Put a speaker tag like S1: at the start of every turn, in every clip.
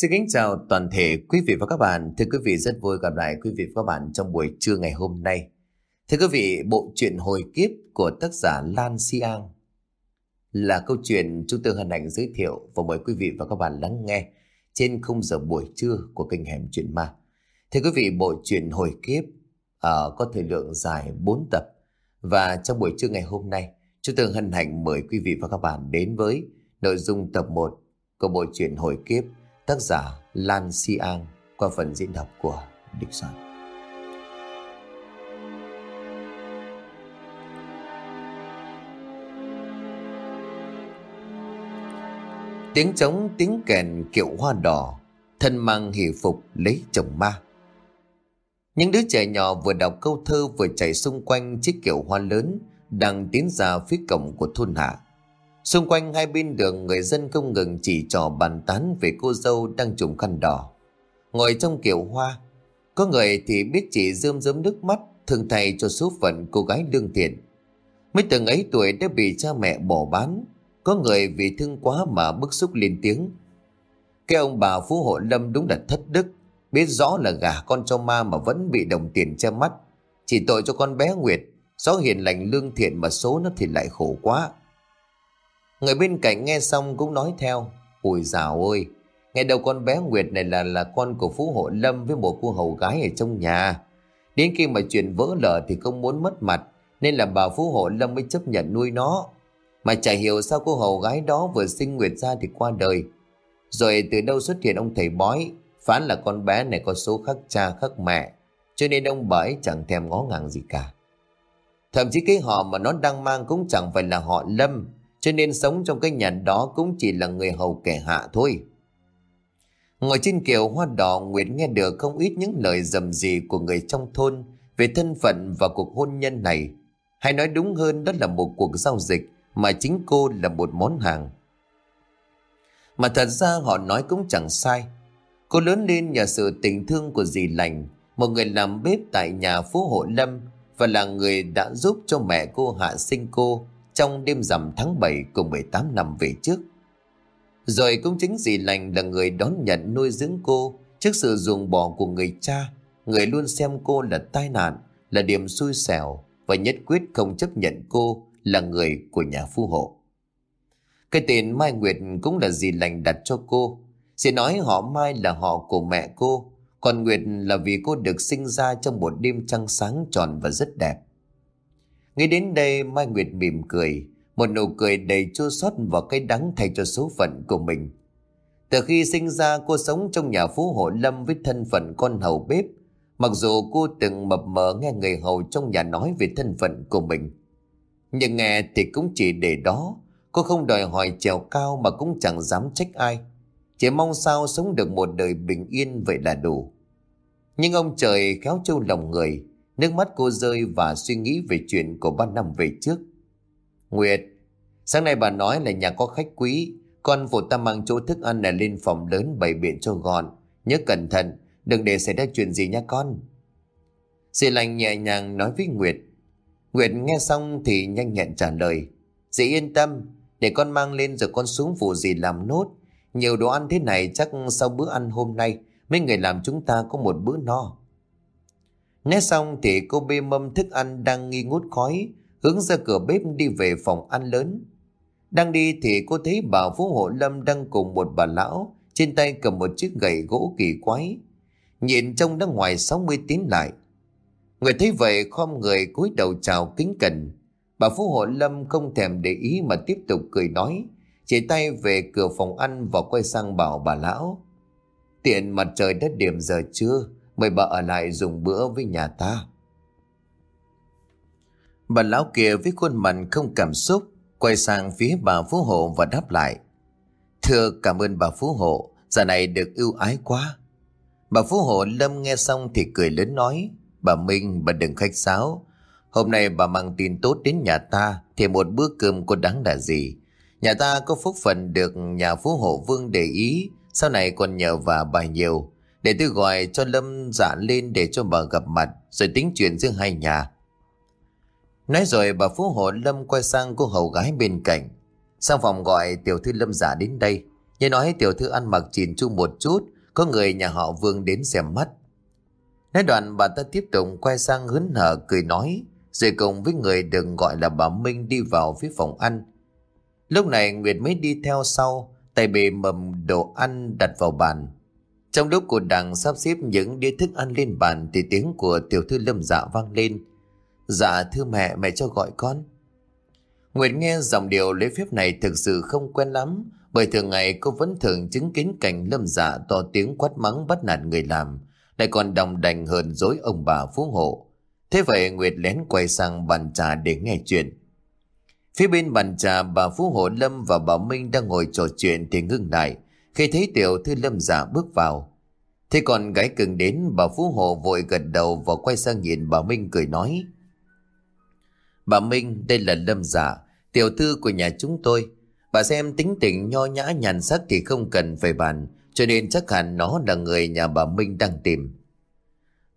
S1: Xin kính chào toàn thể quý vị và các bạn. Thưa quý vị rất vui gặp lại quý vị và các bạn trong buổi trưa ngày hôm nay. Thưa quý vị, bộ truyện hồi kiếp của tác giả Lan Siang là câu chuyện chúng tôi hân hạnh giới thiệu và mời quý vị và các bạn lắng nghe trên khung giờ buổi trưa của kênh Hẻm Chuyện Ma. Thưa quý vị, bộ truyện hồi kiếp uh, có thời lượng dài 4 tập và trong buổi trưa ngày hôm nay chúng tôi hân hạnh mời quý vị và các bạn đến với nội dung tập 1 của bộ truyện hồi kiếp tác giả Lan Si An qua phần diễn đọc của Địch Soạn. Tiếng trống tiếng kèn kiệu hoa đỏ, thân mang hỷ phục lấy chồng ma. Những đứa trẻ nhỏ vừa đọc câu thơ vừa chạy xung quanh chiếc kiệu hoa lớn đang tiến ra phía cổng của thôn hạ. Xung quanh hai bên đường người dân không ngừng chỉ trò bàn tán về cô dâu đang trùm khăn đỏ. Ngồi trong kiểu hoa, có người thì biết chỉ rơm rớm nước mắt thương thầy cho số phận cô gái lương thiện. Mấy từng ấy tuổi đã bị cha mẹ bỏ bán, có người vì thương quá mà bức xúc lên tiếng. Cái ông bà Phú Hộ Lâm đúng là thất đức, biết rõ là gà con cho ma mà vẫn bị đồng tiền che mắt. Chỉ tội cho con bé Nguyệt, gió hiền lành lương thiện mà số nó thì lại khổ quá. Người bên cạnh nghe xong cũng nói theo. Ôi dào ơi, nghe đầu con bé Nguyệt này là là con của Phú Hộ Lâm với một cô hầu gái ở trong nhà. Đến khi mà chuyện vỡ lở thì không muốn mất mặt, nên là bà Phú Hộ Lâm mới chấp nhận nuôi nó. Mà chả hiểu sao cô hầu gái đó vừa sinh Nguyệt ra thì qua đời. Rồi từ đâu xuất hiện ông thầy bói, phán là con bé này có số khắc cha khắc mẹ, cho nên ông bà ấy chẳng thèm ngó ngàng gì cả. Thậm chí cái họ mà nó đang mang cũng chẳng phải là họ Lâm, cho nên sống trong cái nhà đó cũng chỉ là người hầu kẻ hạ thôi. Ngồi trên kiều hoa đỏ Nguyệt nghe được không ít những lời dầm gì của người trong thôn về thân phận và cuộc hôn nhân này. Hay nói đúng hơn đó là một cuộc giao dịch mà chính cô là một món hàng. Mà thật ra họ nói cũng chẳng sai. Cô lớn lên nhờ sự tình thương của dì lành, một người làm bếp tại nhà phố Hộ Lâm và là người đã giúp cho mẹ cô hạ sinh cô trong đêm rằm tháng 7 cùng 18 năm về trước. Rồi cũng chính dì lành là người đón nhận nuôi dưỡng cô trước sự ruồng bỏ của người cha, người luôn xem cô là tai nạn, là điểm xui xẻo và nhất quyết không chấp nhận cô là người của nhà phu hộ. Cái tên Mai Nguyệt cũng là dì lành đặt cho cô. Dì nói họ Mai là họ của mẹ cô, còn Nguyệt là vì cô được sinh ra trong một đêm trăng sáng tròn và rất đẹp. Nghĩ đến đây Mai Nguyệt mỉm cười, một nụ cười đầy chua xót và cái đắng thay cho số phận của mình. Từ khi sinh ra cô sống trong nhà phú hộ lâm với thân phận con hầu bếp, mặc dù cô từng mập mờ nghe người hầu trong nhà nói về thân phận của mình. Nhưng nghe thì cũng chỉ để đó, cô không đòi hỏi trèo cao mà cũng chẳng dám trách ai. Chỉ mong sao sống được một đời bình yên vậy là đủ. Nhưng ông trời khéo trâu lòng người, Nước mắt cô rơi và suy nghĩ về chuyện của ba năm về trước. Nguyệt, sáng nay bà nói là nhà có khách quý, con phụ ta mang chỗ thức ăn này lên phòng lớn bày biện cho gọn. Nhớ cẩn thận, đừng để xảy ra chuyện gì nha con. Dì lành nhẹ nhàng nói với Nguyệt. Nguyệt nghe xong thì nhanh nhẹn trả lời. Dì yên tâm, để con mang lên rồi con xuống vụ dì làm nốt. Nhiều đồ ăn thế này chắc sau bữa ăn hôm nay, mấy người làm chúng ta có một bữa no. Nghe xong thì cô bê mâm thức ăn đang nghi ngút khói, hướng ra cửa bếp đi về phòng ăn lớn. Đang đi thì cô thấy bà Phú Hộ Lâm đang cùng một bà lão, trên tay cầm một chiếc gậy gỗ kỳ quái. Nhìn trông đã ngoài 60 tín lại. Người thấy vậy khom người cúi đầu chào kính cẩn. Bà Phú Hộ Lâm không thèm để ý mà tiếp tục cười nói, chỉ tay về cửa phòng ăn và quay sang bảo bà lão. Tiện mặt trời đã điểm giờ chưa? Mời bà ở lại dùng bữa với nhà ta. Bà lão kia với khuôn mặt không cảm xúc, Quay sang phía bà Phú Hộ và đáp lại. Thưa, cảm ơn bà Phú Hộ, Giờ này được ưu ái quá. Bà Phú Hộ Lâm nghe xong thì cười lớn nói, Bà Minh, bà đừng khách sáo. Hôm nay bà mang tin tốt đến nhà ta, Thì một bữa cơm có đáng là gì? Nhà ta có phúc phần được nhà Phú Hộ Vương để ý, Sau này còn nhờ và bà nhiều để tôi gọi cho Lâm dạ giả lên để cho bà gặp mặt Rồi tính chuyện giữa hai nhà Nói rồi bà Phú Hộ Lâm quay sang cô hầu gái bên cạnh Sang phòng gọi tiểu thư Lâm giả đến đây Như nói tiểu thư ăn mặc chỉn chu một chút, có người nhà họ Vương đến xem mắt. Nói đoạn bà ta tiếp tục quay sang hớn hở cười nói, rồi cùng với người đừng gọi là bà Minh đi vào phía phòng ăn. Lúc này Nguyệt mới đi theo sau, tay bề mầm đồ ăn đặt vào bàn. Trong lúc cô đang sắp xếp những đĩa thức ăn lên bàn thì tiếng của tiểu thư lâm dạ vang lên. Dạ thưa mẹ, mẹ cho gọi con. Nguyệt nghe dòng điều lễ phép này thực sự không quen lắm, bởi thường ngày cô vẫn thường chứng kiến cảnh lâm dạ to tiếng quát mắng bắt nạt người làm, lại còn đồng đành hờn dối ông bà phú hộ. Thế vậy Nguyệt lén quay sang bàn trà để nghe chuyện. Phía bên bàn trà bà Phú Hộ Lâm và bà Minh đang ngồi trò chuyện thì ngưng lại khi thấy tiểu thư Lâm giả bước vào. Thế còn gái cưng đến bà Phú Hộ vội gật đầu và quay sang nhìn bà Minh cười nói. Bà Minh đây là Lâm giả, tiểu thư của nhà chúng tôi. Bà xem tính tình nho nhã nhàn sắc thì không cần phải bàn, cho nên chắc hẳn nó là người nhà bà Minh đang tìm.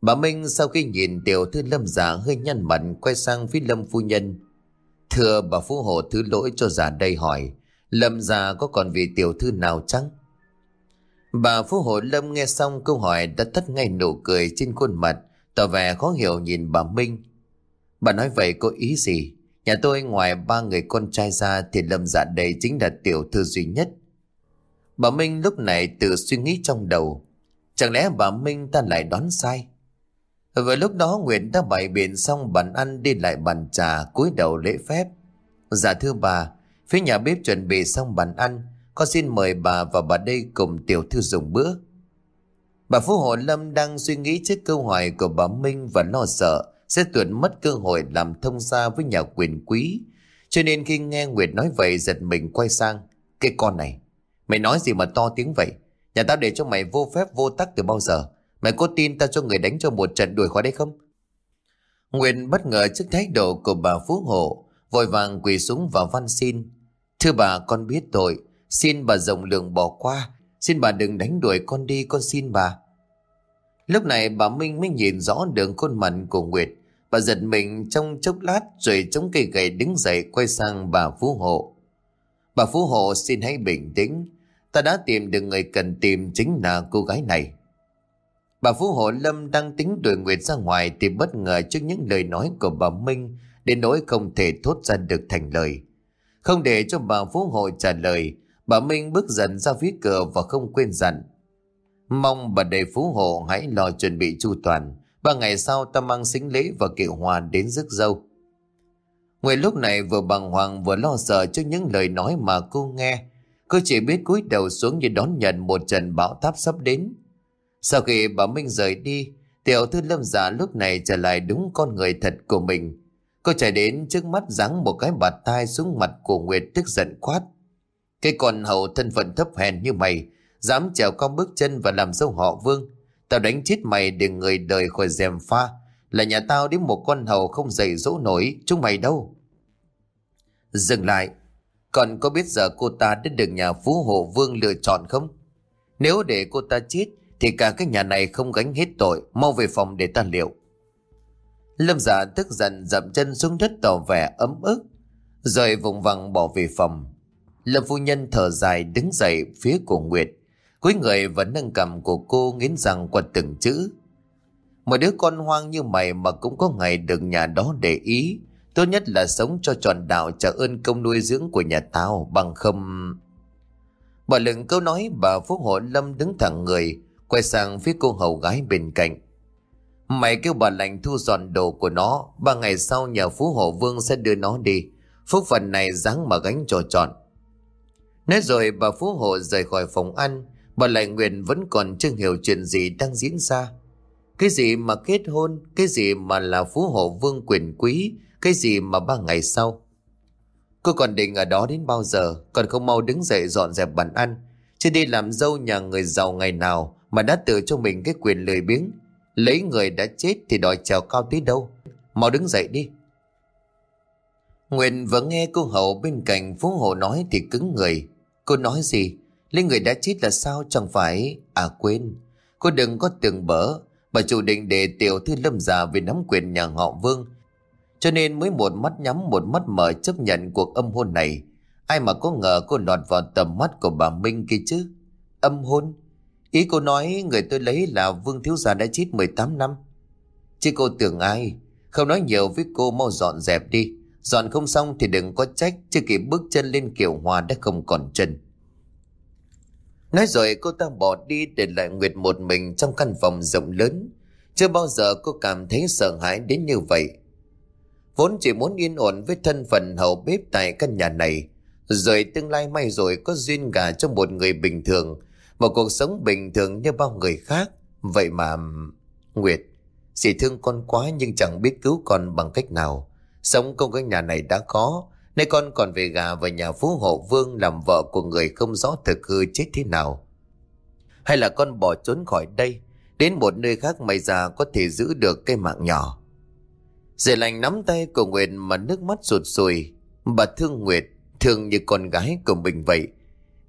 S1: Bà Minh sau khi nhìn tiểu thư Lâm giả hơi nhăn mặt quay sang phía Lâm phu nhân. Thưa bà Phú Hộ thứ lỗi cho giả đây hỏi, Lâm già có còn vị tiểu thư nào chăng? Bà Phú Hồ Lâm nghe xong câu hỏi đã tắt ngay nụ cười trên khuôn mặt, tỏ vẻ khó hiểu nhìn bà Minh. Bà nói vậy có ý gì? Nhà tôi ngoài ba người con trai ra thì Lâm dạ đây chính là tiểu thư duy nhất. Bà Minh lúc này tự suy nghĩ trong đầu. Chẳng lẽ bà Minh ta lại đoán sai? Vừa lúc đó Nguyệt đã bày biện xong bàn ăn đi lại bàn trà cúi đầu lễ phép. Dạ thưa bà, phía nhà bếp chuẩn bị xong bàn ăn, con xin mời bà và bà đây cùng tiểu thư dùng bữa. Bà Phú Hộ Lâm đang suy nghĩ trước câu hỏi của bà Minh và lo sợ sẽ tuột mất cơ hội làm thông gia với nhà quyền quý. Cho nên khi nghe Nguyệt nói vậy giật mình quay sang. Cái con này, mày nói gì mà to tiếng vậy? Nhà tao để cho mày vô phép vô tắc từ bao giờ? Mày có tin ta cho người đánh cho một trận đuổi khỏi đây không? nguyệt bất ngờ trước thái độ của bà Phú Hộ, vội vàng quỳ xuống và văn xin. Thưa bà con biết tội, xin bà rộng lượng bỏ qua, xin bà đừng đánh đuổi con đi con xin bà. Lúc này bà Minh mới nhìn rõ đường khuôn mặt của Nguyệt, bà giật mình trong chốc lát rồi chống cây gậy đứng dậy quay sang bà Phú Hộ. Bà Phú Hộ xin hãy bình tĩnh, ta đã tìm được người cần tìm chính là cô gái này. Bà Phú Hộ Lâm đang tính đuổi Nguyệt ra ngoài thì bất ngờ trước những lời nói của bà Minh đến nỗi không thể thốt ra được thành lời. Không để cho bà Phú Hộ trả lời, bà Minh bước dần ra phía cửa và không quên dặn. Mong bà đầy Phú Hộ hãy lo chuẩn bị chu toàn. Ba ngày sau ta mang sính lễ và kiệu hòa đến rước dâu. Nguyệt lúc này vừa bàng hoàng vừa lo sợ trước những lời nói mà cô nghe. Cô chỉ biết cúi đầu xuống như đón nhận một trận bão táp sắp đến. Sau khi bà Minh rời đi, tiểu thư lâm giả lúc này trở lại đúng con người thật của mình. Cô chạy đến trước mắt giáng một cái bạt tai xuống mặt của Nguyệt tức giận quát. Cái con hầu thân phận thấp hèn như mày, dám trèo con bước chân và làm dâu họ vương. Tao đánh chết mày để người đời khỏi dèm pha. Là nhà tao đến một con hầu không dạy dỗ nổi, chúng mày đâu. Dừng lại, còn có biết giờ cô ta đã được nhà phú hộ vương lựa chọn không? Nếu để cô ta chết, thì cả cái nhà này không gánh hết tội Mau về phòng để ta liệu Lâm giả tức giận dậm chân xuống đất tỏ vẻ ấm ức Rồi vùng vằng bỏ về phòng Lâm phu nhân thở dài đứng dậy phía của Nguyệt. Cuối người vẫn nâng cầm của cô nghiến răng qua từng chữ. Một đứa con hoang như mày mà cũng có ngày được nhà đó để ý. Tốt nhất là sống cho tròn đạo trả ơn công nuôi dưỡng của nhà tao bằng không... Bà lừng câu nói, bà Phúc Hộ Lâm đứng thẳng người, Quay sang phía cô hầu gái bên cạnh. Mày kêu bà lành thu dọn đồ của nó, Ba ngày sau nhờ phú hộ vương sẽ đưa nó đi. Phúc phần này dáng mà gánh cho trọn. Nói rồi bà phú hộ rời khỏi phòng ăn, Bà lại nguyện vẫn còn chưa hiểu chuyện gì đang diễn ra Cái gì mà kết hôn, Cái gì mà là phú hộ vương quyền quý, Cái gì mà ba ngày sau Cô còn định ở đó đến bao giờ, Còn không mau đứng dậy dọn dẹp bàn ăn Chứ đi làm dâu nhà người giàu ngày nào mà đã tự cho mình cái quyền lười biếng. Lấy người đã chết thì đòi trèo cao tí đâu. Mau đứng dậy đi. Nguyện vừa nghe cô hậu bên cạnh Phú Hộ nói thì cứng người. Cô nói gì? Lấy người đã chết là sao chẳng phải... À quên, cô đừng có tưởng bỡ. Bà chủ định để tiểu thư lâm già về nắm quyền nhà họ Vương. Cho nên mới một mắt nhắm một mắt mở chấp nhận cuộc âm hôn này. Ai mà có ngờ cô lọt vào tầm mắt của bà Minh kia chứ Âm hôn Ý cô nói người tôi lấy là Vương Thiếu Gia đã chết 18 năm Chứ cô tưởng ai Không nói nhiều với cô mau dọn dẹp đi Dọn không xong thì đừng có trách Chưa kịp bước chân lên kiểu hòa đã không còn chân. Nói rồi cô ta bỏ đi để lại Nguyệt một mình trong căn phòng rộng lớn. Chưa bao giờ cô cảm thấy sợ hãi đến như vậy. Vốn chỉ muốn yên ổn với thân phận hậu bếp tại căn nhà này. Rồi tương lai may rồi có duyên gà cho một người bình thường, Một cuộc sống bình thường như bao người khác. Vậy mà... Nguyệt, Dì thương con quá nhưng chẳng biết cứu con bằng cách nào. Sống công cái nhà này đã có, Nay con còn về gà vào nhà phú hộ vương Làm vợ của người không rõ thực hư chết thế nào. Hay là con bỏ trốn khỏi đây, Đến một nơi khác mày già có thể giữ được cái mạng nhỏ. Dì lành nắm tay của Nguyệt mà nước mắt sụt sùi Bà thương Nguyệt, Thương như con gái của mình vậy.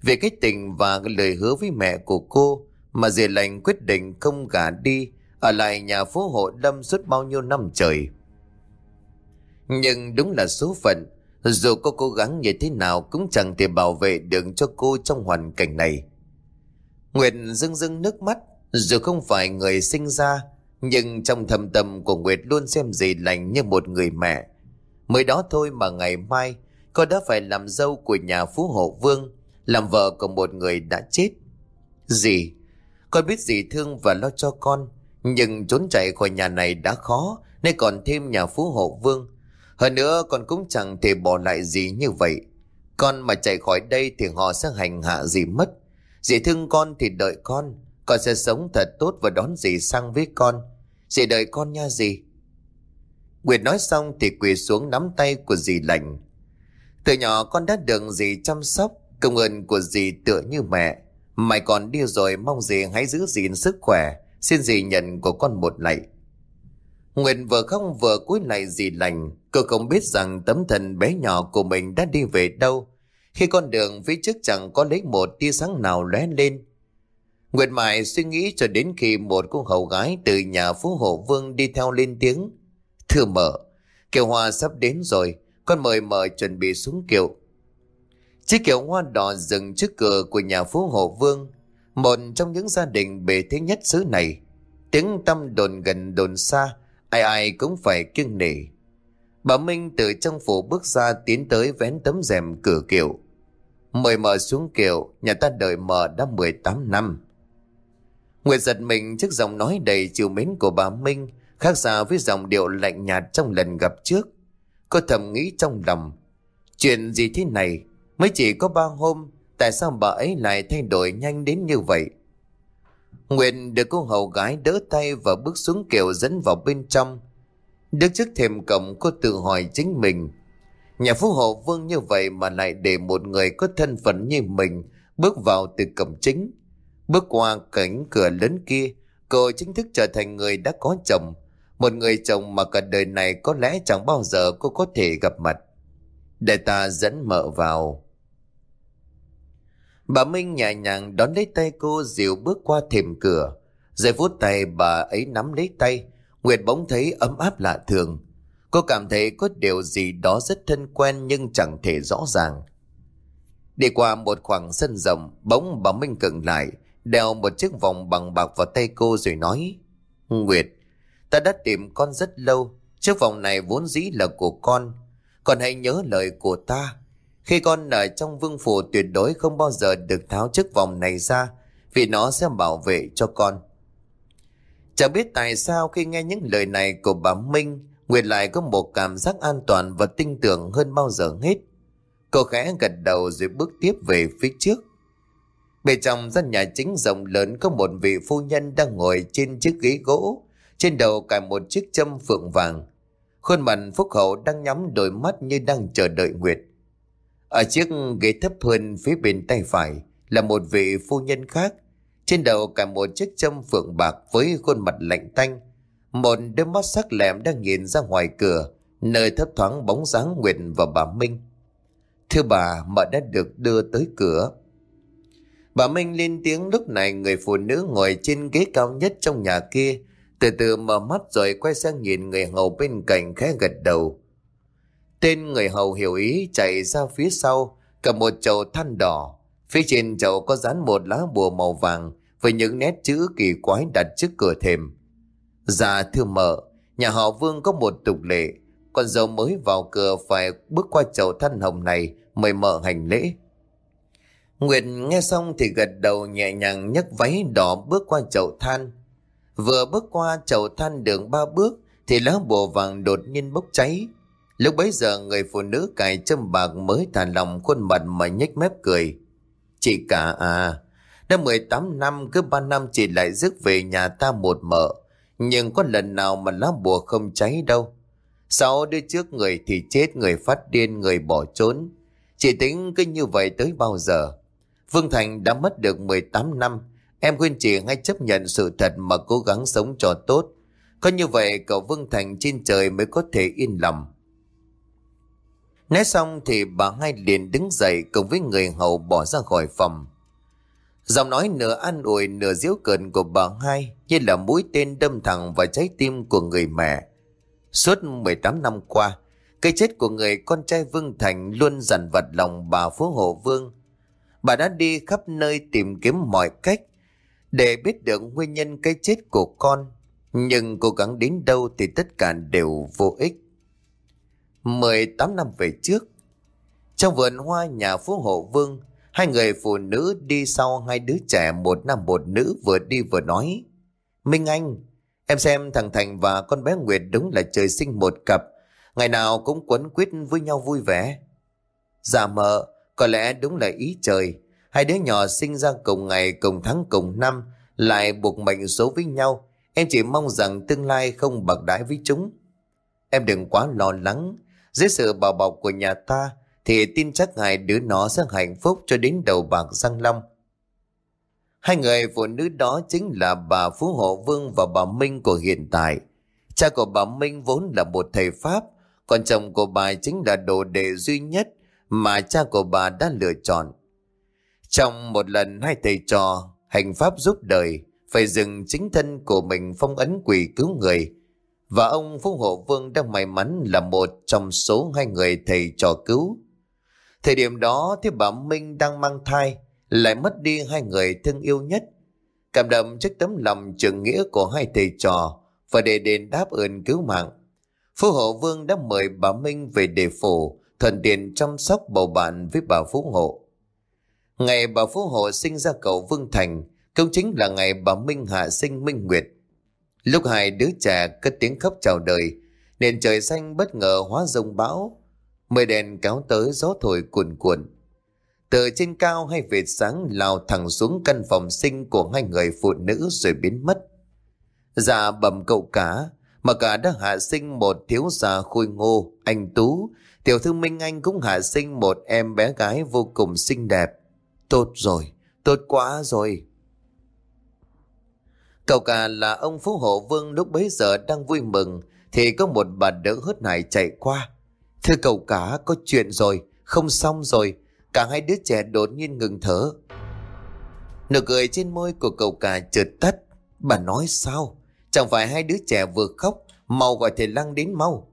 S1: Về cái tình và lời hứa với mẹ của cô Mà dì lành quyết định không gả đi, Ở lại nhà phú hộ lâm suốt bao nhiêu năm trời. Nhưng đúng là số phận. Dù cô cố gắng như thế nào Cũng chẳng thể bảo vệ được cho cô trong hoàn cảnh này. Nguyệt rưng rưng nước mắt. Dù không phải người sinh ra, Nhưng trong thầm tâm của Nguyệt luôn xem dì lành như một người mẹ. Mới đó thôi mà ngày mai, Cô đã phải làm dâu của nhà phú hộ vương, Làm vợ của một người đã chết. Dì, Con biết dì thương và lo cho con, Nhưng trốn chạy khỏi nhà này đã khó Nên còn thêm nhà phú hộ vương hơn nữa con cũng chẳng thể bỏ lại gì như vậy. Con mà chạy khỏi đây thì họ sẽ hành hạ gì mất. Dì thương con thì đợi con. Con sẽ sống thật tốt và đón dì sang với con. Dì đợi con nha dì. Nguyệt nói xong thì quỳ xuống nắm tay của dì lành. Từ nhỏ con đã được dì chăm sóc. Công ơn của dì tựa như mẹ. Mày còn đi rồi mong dì hãy giữ gìn sức khỏe. Xin dì nhận của con một lạy. Nguyệt vừa không vừa cúi lại gì lành. Cô không biết rằng tấm thần bé nhỏ của mình đã đi về đâu. Khi con đường phía trước chẳng có lấy một tia sáng nào lóe lên. Nguyệt Mại suy nghĩ cho đến khi một cô hầu gái từ nhà phú hộ vương đi theo lên tiếng. Thưa mở kiệu hoa sắp đến rồi, con mời mời chuẩn bị xuống kiệu. Chiếc kiệu hoa đỏ dừng trước cửa của nhà phú hộ vương, một trong những gia đình bề thế nhất xứ này. Tiếng tâm đồn gần đồn xa, ai ai cũng phải kiêng nể. Bà Minh từ trong phủ bước ra tiến tới vén tấm rèm cửa kiệu. Mời mở xuống kiệu, nhà ta đợi mở đã 18 năm. Nguyệt giật mình trước giọng nói đầy chiều mến của bà Minh, khác xa với giọng điệu lạnh nhạt trong lần gặp trước. Cô thầm nghĩ trong lòng, chuyện gì thế này, mới chỉ có ba hôm, tại sao bà ấy lại thay đổi nhanh đến như vậy? Nguyện được cô hầu gái đỡ tay và bước xuống kiệu dẫn vào bên trong, Đứng trước thềm cổng cô tự hỏi chính mình Nhà phú hộ vương như vậy mà lại để một người có thân phận như mình bước vào từ cổng chính. Bước qua cánh cửa lớn kia, cô chính thức trở thành người đã có chồng. Một người chồng mà cả đời này có lẽ chẳng bao giờ cô có thể gặp mặt. Để ta dẫn mợ vào. Bà Minh nhẹ nhàng đón lấy tay cô dịu bước qua thềm cửa. Giây phút tay bà ấy nắm lấy tay, Nguyệt bỗng thấy ấm áp lạ thường. Cô cảm thấy có điều gì đó rất thân quen nhưng chẳng thể rõ ràng. Đi qua một khoảng sân rộng, bỗng bà Minh cận lại, đeo một chiếc vòng bằng bạc vào tay cô rồi nói. Nguyệt, ta đã tìm con rất lâu, chiếc vòng này vốn dĩ là của con. Con hãy nhớ lời của ta. Khi con ở trong vương phủ tuyệt đối không bao giờ được tháo chiếc vòng này ra, vì nó sẽ bảo vệ cho con. Chẳng biết tại sao khi nghe những lời này của bà Minh, Nguyệt lại có một cảm giác an toàn và tin tưởng hơn bao giờ hết. Cô khẽ gật đầu rồi bước tiếp về phía trước. Bên trong gian nhà chính rộng lớn có một vị phu nhân đang ngồi trên chiếc ghế gỗ, trên đầu cài một chiếc châm phượng vàng. Khuôn mặt phúc hậu đang nhắm đôi mắt như đang chờ đợi Nguyệt. Ở chiếc ghế thấp hơn phía bên tay phải là một vị phu nhân khác trên đầu cả một chiếc châm phượng bạc với khuôn mặt lạnh tanh. Một đôi mắt sắc lẹm đang nhìn ra ngoài cửa, nơi thấp thoáng bóng dáng Nguyệt và bà Minh. Thưa bà, mợ đã được đưa tới cửa. Bà Minh lên tiếng lúc này người phụ nữ ngồi trên ghế cao nhất trong nhà kia, từ từ mở mắt rồi quay sang nhìn người hầu bên cạnh khẽ gật đầu. Tên người hầu hiểu ý chạy ra phía sau, Cầm một chậu than đỏ, phía trên chậu có dán một lá bùa màu vàng với những nét chữ kỳ quái đặt trước cửa thềm. Dạ thưa mợ, nhà họ Vương có một tục lệ, con dâu mới vào cửa phải bước qua chậu than hồng này mời mợ hành lễ. Nguyệt nghe xong thì gật đầu nhẹ nhàng nhấc váy đỏ bước qua chậu than. Vừa bước qua chậu than đường ba bước thì lá bùa vàng đột nhiên bốc cháy. Lúc bấy giờ người phụ nữ cài châm bạc mới thả lòng khuôn mặt mà nhếch mép cười. Chị cả à, đã 18 năm cứ 3 năm chị lại rước về nhà ta một mợ. Nhưng có lần nào mà lá bùa không cháy đâu. Sau đứa trước người thì chết, người phát điên, người bỏ trốn. Chị tính cứ như vậy tới bao giờ? Vương Thành đã mất được 18 năm. Em khuyên chị hãy chấp nhận sự thật mà cố gắng sống cho tốt. Có như vậy cậu Vương Thành trên trời mới có thể yên lòng. Nói xong thì bà hai liền đứng dậy cùng với người hầu bỏ ra khỏi phòng. Giọng nói nửa an ủi nửa diếu cợt của bà hai như là mũi tên đâm thẳng vào trái tim của người mẹ. Suốt 18 năm qua, cái chết của người con trai Vương Thành luôn dằn vặt lòng bà Phú Hộ Vương. Bà đã đi khắp nơi tìm kiếm mọi cách để biết được nguyên nhân cái chết của con. Nhưng cố gắng đến đâu thì tất cả đều vô ích. 18 năm về trước, trong vườn hoa nhà Phú Hộ Vương, hai người phụ nữ đi sau hai đứa trẻ một nam một nữ vừa đi vừa nói. Minh Anh, em xem thằng Thành và con bé Nguyệt đúng là trời sinh một cặp, ngày nào cũng quấn quýt với nhau vui vẻ. Dạ mợ, có lẽ đúng là ý trời, hai đứa nhỏ sinh ra cùng ngày cùng tháng cùng năm, lại buộc mệnh số với nhau. Em chỉ mong rằng tương lai không bạc đãi với chúng. Em đừng quá lo lắng, dưới sự bảo bọc của nhà ta thì tin chắc hai đứa nó sẽ hạnh phúc cho đến đầu bạc răng long. Hai người phụ nữ đó chính là bà Phú Hộ Vương và bà Minh của hiện tại. Cha của bà Minh vốn là một thầy Pháp, còn chồng của bà chính là đồ đệ duy nhất mà cha của bà đã lựa chọn. Trong một lần hai thầy trò hành Pháp giúp đời, phải dừng chính thân của mình phong ấn quỷ cứu người, và ông Phú Hộ Vương đã may mắn là một trong số hai người thầy trò cứu. Thời điểm đó thì bà Minh đang mang thai, lại mất đi hai người thân yêu nhất. Cảm động trước tấm lòng trường nghĩa của hai thầy trò và để đền đáp ơn cứu mạng. Phú Hộ Vương đã mời bà Minh về đề phủ, thuận tiện chăm sóc bầu bạn với bà Phú Hộ. Ngày bà Phú Hộ sinh ra cậu Vương Thành, cũng chính là ngày bà Minh hạ sinh Minh Nguyệt. Lúc hai đứa trẻ cất tiếng khóc chào đời, nền trời xanh bất ngờ hóa rông bão. Mây đèn kéo tới gió thổi cuồn cuộn. Từ trên cao hay vệt sáng lao thẳng xuống căn phòng sinh của hai người phụ nữ rồi biến mất. già bầm cậu cả, mà cả đã hạ sinh một thiếu già khôi ngô, anh Tú. Tiểu thư Minh Anh cũng hạ sinh một em bé gái vô cùng xinh đẹp. Tốt rồi, tốt quá rồi. Cậu cả là ông Phú Hộ Vương lúc bấy giờ đang vui mừng thì có một bà đỡ hớt hải chạy qua. Thưa cậu cả có chuyện rồi, không xong rồi. Cả hai đứa trẻ đột nhiên ngừng thở. Nụ cười trên môi của cậu cả chợt tắt. Bà nói sao? Chẳng phải hai đứa trẻ vừa khóc, mau gọi thầy Lăng đến mau.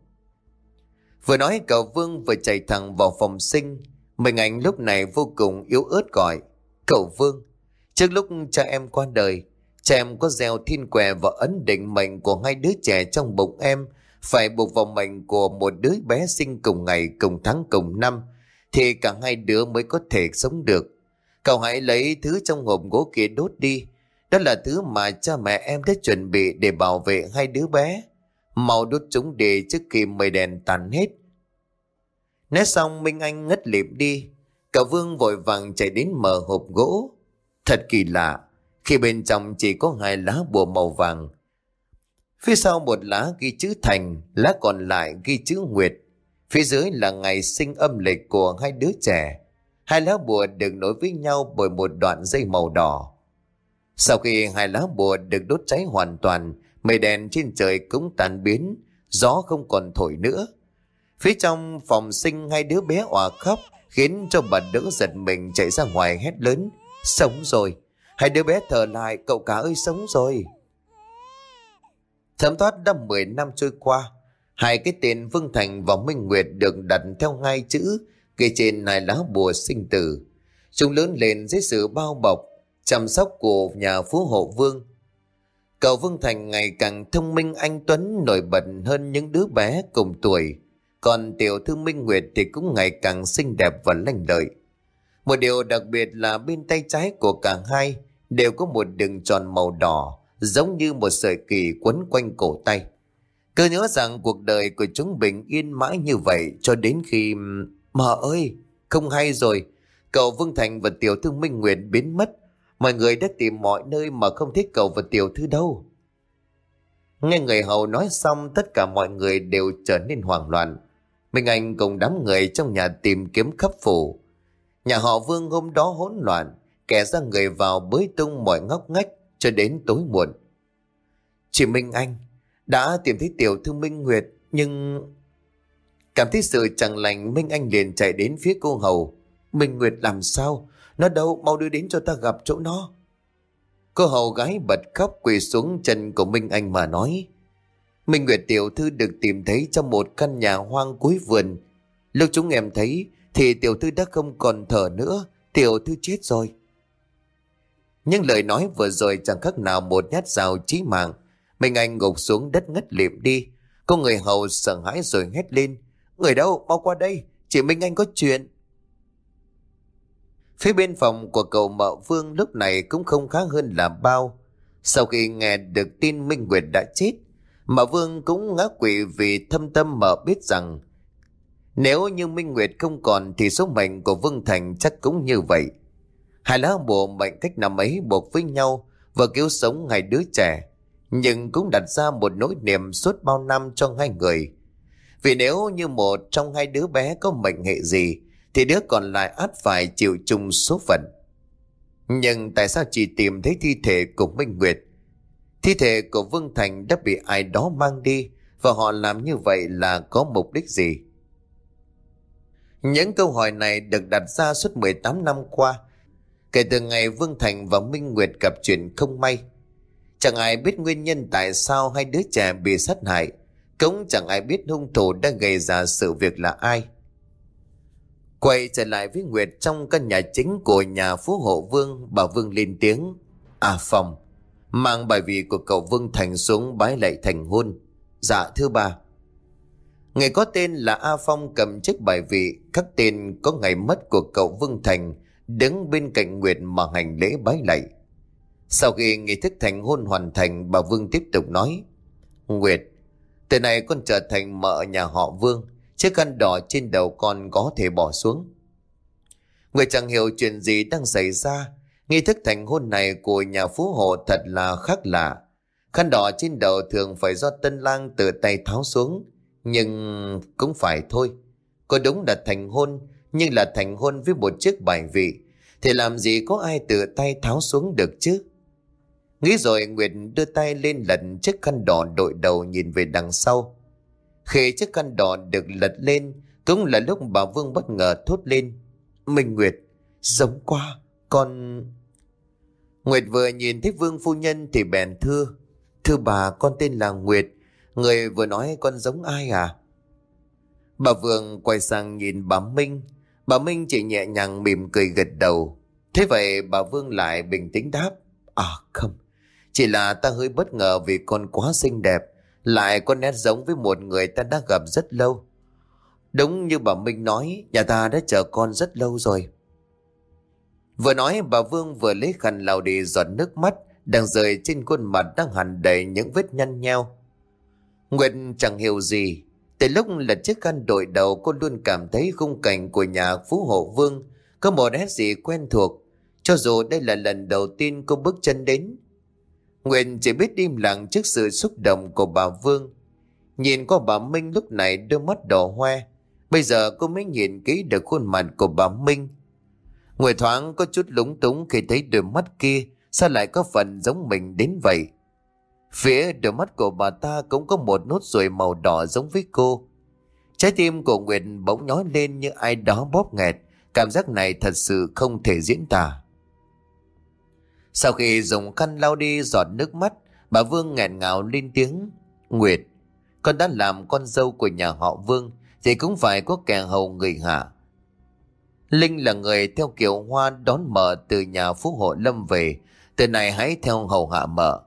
S1: Vừa nói cậu Vương vừa chạy thẳng vào phòng sinh. Mình ảnh lúc này vô cùng yếu ớt gọi. Cậu Vương, trước lúc cha em qua đời, Cha em có gieo thiên què và ấn định mệnh của hai đứa trẻ trong bụng em phải buộc vào mệnh của một đứa bé sinh cùng ngày, cùng tháng, cùng năm, thì cả hai đứa mới có thể sống được. Cậu hãy lấy thứ trong hộp gỗ kia đốt đi. Đó là thứ mà cha mẹ em đã chuẩn bị để bảo vệ hai đứa bé. Mau đốt chúng để trước khi mây đèn tàn hết. Nói xong Minh Anh ngất lịm đi. Cậu Vương vội vàng chạy đến mở hộp gỗ. Thật kỳ lạ khi bên trong chỉ có hai lá bùa màu vàng. Phía sau một lá ghi chữ thành, lá còn lại ghi chữ nguyệt. Phía dưới là ngày sinh âm lịch của hai đứa trẻ. Hai lá bùa được nối với nhau bởi một đoạn dây màu đỏ. Sau khi hai lá bùa được đốt cháy hoàn toàn, mây đèn trên trời cũng tan biến, gió không còn thổi nữa. Phía trong phòng sinh hai đứa bé òa khóc, khiến cho bà đỡ giật mình chạy ra ngoài hét lớn. Sống rồi, Hai đứa bé thở lại, cậu cả ơi sống rồi. Thấm thoát đã 10 năm trôi qua, hai cái tên Vương Thành và Minh Nguyệt được đặt theo ngay chữ ghi trên hai lá bùa sinh tử. Chúng lớn lên dưới sự bao bọc, chăm sóc của nhà phú hộ vương. Cậu Vương Thành ngày càng thông minh anh Tuấn nổi bật hơn những đứa bé cùng tuổi. Còn tiểu thư Minh Nguyệt thì cũng ngày càng xinh đẹp và lành lợi. Một điều đặc biệt là bên tay trái của cả hai đều có một đường tròn màu đỏ giống như một sợi kỳ quấn quanh cổ tay. Cứ nhớ rằng cuộc đời của chúng bình yên mãi như vậy cho đến khi... Mà ơi, không hay rồi. Cậu Vương Thành và tiểu thư Minh Nguyệt biến mất. Mọi người đã tìm mọi nơi mà không thấy cậu và tiểu thư đâu. Nghe người hầu nói xong tất cả mọi người đều trở nên hoảng loạn. Minh Anh cùng đám người trong nhà tìm kiếm khắp phủ. Nhà họ Vương hôm đó hỗn loạn, kẻ ra người vào bới tung mọi ngóc ngách cho đến tối muộn. Chị Minh Anh đã tìm thấy tiểu thư Minh Nguyệt, nhưng... Cảm thấy sự chẳng lành, Minh Anh liền chạy đến phía cô hầu. Minh Nguyệt làm sao? Nó đâu? Mau đưa đến cho ta gặp chỗ nó. Cô hầu gái bật khóc quỳ xuống chân của Minh Anh mà nói. Minh Nguyệt tiểu thư được tìm thấy trong một căn nhà hoang cuối vườn. Lúc chúng em thấy thì tiểu thư đã không còn thở nữa. Tiểu thư chết rồi. Nhưng lời nói vừa rồi chẳng khác nào một nhát dao chí mạng. Minh Anh gục xuống đất ngất liệm đi. Cô người hầu sợ hãi rồi hét lên. Người đâu? Mau qua đây. Chị Minh Anh có chuyện. Phía bên phòng của cậu mợ Vương lúc này cũng không khác hơn là bao. Sau khi nghe được tin Minh Nguyệt đã chết, mợ Vương cũng ngã quỵ vì thâm tâm mợ biết rằng nếu như Minh Nguyệt không còn thì số mệnh của Vương Thành chắc cũng như vậy. Hai lá bùa mệnh cách nằm ấy buộc với nhau và cứu sống hai đứa trẻ, nhưng cũng đặt ra một nỗi niềm suốt bao năm cho hai người. Vì nếu như một trong hai đứa bé có mệnh hệ gì, thì đứa còn lại át phải chịu chung số phận. Nhưng tại sao chỉ tìm thấy thi thể của Minh Nguyệt? Thi thể của Vương Thành đã bị ai đó mang đi và họ làm như vậy là có mục đích gì? Những câu hỏi này được đặt ra suốt 18 năm qua kể từ ngày Vương Thành và Minh Nguyệt gặp chuyện không may. Chẳng ai biết nguyên nhân tại sao hai đứa trẻ bị sát hại, cũng chẳng ai biết hung thủ đã gây ra sự việc là ai. Quay trở lại với Nguyệt trong căn nhà chính của nhà phú hộ Vương, bà Vương lên tiếng. À phòng, mang bài vị của cậu Vương Thành xuống bái lạy thành hôn. Dạ thưa bà. Người có tên là A Phong cầm chiếc bài vị, khắc tên có ngày mất của cậu Vương Thành, đứng bên cạnh Nguyệt mà hành lễ bái lạy. Sau khi nghi thức thành hôn hoàn thành, bà Vương tiếp tục nói. Nguyệt, từ này con trở thành mợ nhà họ Vương, chiếc khăn đỏ trên đầu con có thể bỏ xuống. Người chẳng hiểu chuyện gì đang xảy ra, nghi thức thành hôn này của nhà phú hộ thật là khác lạ. Khăn đỏ trên đầu thường phải do tân lang tự tay tháo xuống, nhưng cũng phải thôi. Có đúng là thành hôn, nhưng là thành hôn với một chiếc bài vị, thì làm gì có ai tự tay tháo xuống được chứ? Nghĩ rồi Nguyệt đưa tay lên lật chiếc khăn đỏ đội đầu nhìn về đằng sau. Khi chiếc khăn đỏ được lật lên, cũng là lúc bà Vương bất ngờ thốt lên. Minh Nguyệt, giống quá, con... Nguyệt vừa nhìn thấy Vương phu nhân thì bèn thưa. Thưa bà, con tên là Nguyệt, người vừa nói con giống ai à? Bà Vương quay sang nhìn bà Minh, bà Minh chỉ nhẹ nhàng mỉm cười gật đầu. Thế vậy bà Vương lại bình tĩnh đáp. À không, chỉ là ta hơi bất ngờ vì con quá xinh đẹp, lại có nét giống với một người ta đã gặp rất lâu. Đúng như bà Minh nói, nhà ta đã chờ con rất lâu rồi. Vừa nói bà Vương vừa lấy khăn lau đi giọt nước mắt đang rơi trên khuôn mặt đang hẳn đầy những vết nhăn nheo. Nguyệt chẳng hiểu gì. Từ lúc là chiếc khăn đội đầu cô luôn cảm thấy khung cảnh của nhà Phú Hộ Vương có một nét gì quen thuộc. Cho dù đây là lần đầu tiên cô bước chân đến, Nguyện chỉ biết im lặng trước sự xúc động của bà Vương. Nhìn qua bà Minh lúc này đôi mắt đỏ hoe. Bây giờ cô mới nhìn kỹ được khuôn mặt của bà Minh. Nguyệt thoáng có chút lúng túng khi thấy đôi mắt kia sao lại có phần giống mình đến vậy. Phía đôi mắt của bà ta cũng có một nốt ruồi màu đỏ giống với cô. Trái tim của Nguyệt bỗng nhói lên như ai đó bóp nghẹt. Cảm giác này thật sự không thể diễn tả. Sau khi dùng khăn lau đi giọt nước mắt, bà Vương nghẹn ngào lên tiếng. Nguyệt, con đã làm con dâu của nhà họ Vương thì cũng phải có kẻ hầu người hạ. Linh là người theo kiểu hoa đón mở từ nhà phú hộ lâm về. Từ này hãy theo hầu hạ mợ.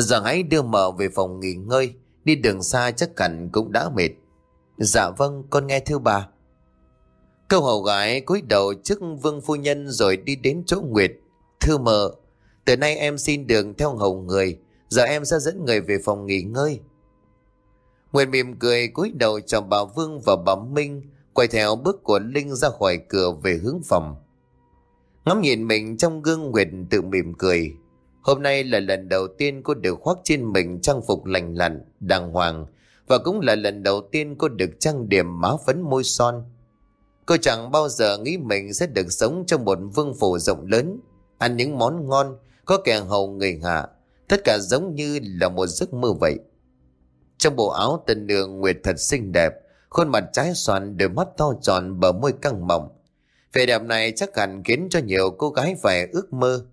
S1: Giờ hãy đưa mợ về phòng nghỉ ngơi. Đi đường xa chắc hẳn cũng đã mệt. Dạ vâng, con nghe thưa bà. Câu hầu gái cúi đầu trước vương phu nhân rồi đi đến chỗ Nguyệt. Thưa mợ, từ nay em xin đường theo hầu người. Giờ em sẽ dẫn người về phòng nghỉ ngơi. Nguyệt mỉm cười cúi đầu chào bà Vương và bà Minh quay theo bước của Linh ra khỏi cửa về hướng phòng. Ngắm nhìn mình trong gương Nguyệt tự mỉm cười. Hôm nay là lần đầu tiên cô được khoác trên mình trang phục lành lặn, đàng hoàng và cũng là lần đầu tiên cô được trang điểm má phấn môi son. Cô chẳng bao giờ nghĩ mình sẽ được sống trong một vương phủ rộng lớn, ăn những món ngon, có kẻ hầu người hạ, tất cả giống như là một giấc mơ vậy. Trong bộ áo tân đường Nguyệt thật xinh đẹp, khuôn mặt trái xoan, đôi mắt to tròn, bờ môi căng mỏng. Vẻ đẹp này chắc hẳn khiến cho nhiều cô gái phải ước mơ.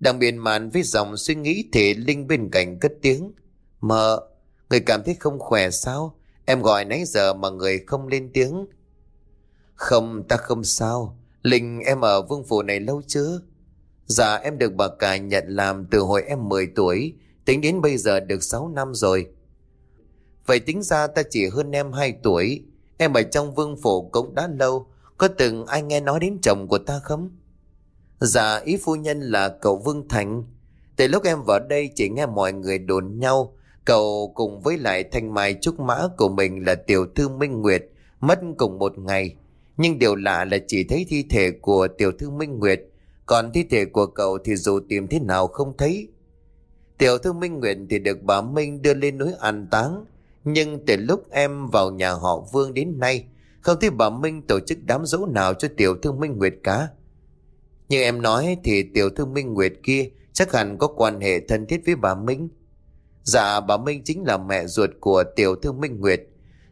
S1: Đang biên màn với dòng suy nghĩ thì Linh bên cạnh cất tiếng. Mợ, người cảm thấy không khỏe sao? Em gọi nãy giờ mà người không lên tiếng. Không, ta không sao. Linh em ở vương phủ này lâu chưa? Dạ em được bà cả nhận làm từ hồi em 10 tuổi, tính đến bây giờ được 6 năm rồi. Vậy tính ra ta chỉ hơn em 2 tuổi, em ở trong vương phủ cũng đã lâu, có từng ai nghe nói đến chồng của ta không? Dạ ý phu nhân là cậu Vương Thành. Từ lúc em vào đây chỉ nghe mọi người đồn nhau, cậu cùng với lại thanh mai trúc mã của mình là tiểu thư Minh Nguyệt mất cùng một ngày. Nhưng điều lạ là chỉ thấy thi thể của tiểu thư Minh Nguyệt, còn thi thể của cậu thì dù tìm thế nào không thấy. Tiểu thư Minh Nguyệt thì được bà Minh đưa lên núi an táng, nhưng từ lúc em vào nhà họ Vương đến nay, không thấy bà Minh tổ chức đám dỗ nào cho tiểu thư Minh Nguyệt cả. Như em nói thì tiểu thư Minh Nguyệt kia chắc hẳn có quan hệ thân thiết với bà Minh. Dạ bà Minh chính là mẹ ruột của tiểu thư Minh Nguyệt.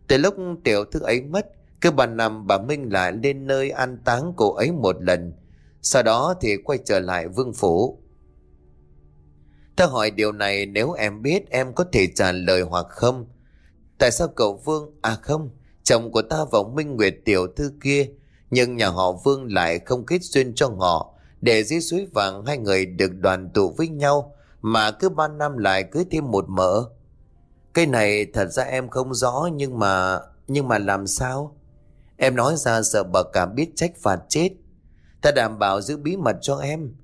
S1: Từ lúc tiểu thư ấy mất, cứ bàn năm bà Minh lại lên nơi an táng cô ấy một lần. Sau đó thì quay trở lại vương phủ. Ta hỏi điều này nếu em biết em có thể trả lời hoặc không. Tại sao cậu Vương, à không, chồng của ta và Minh Nguyệt tiểu thư kia, nhưng nhà họ Vương lại không kết duyên cho họ, để dưới suối vàng hai người được đoàn tụ với nhau, mà cứ ba năm lại cưới thêm một mỡ. Cái này thật ra em không rõ nhưng mà, nhưng mà làm sao? Em nói ra sợ bà cả biết trách phạt chết. Ta đảm bảo giữ bí mật cho em.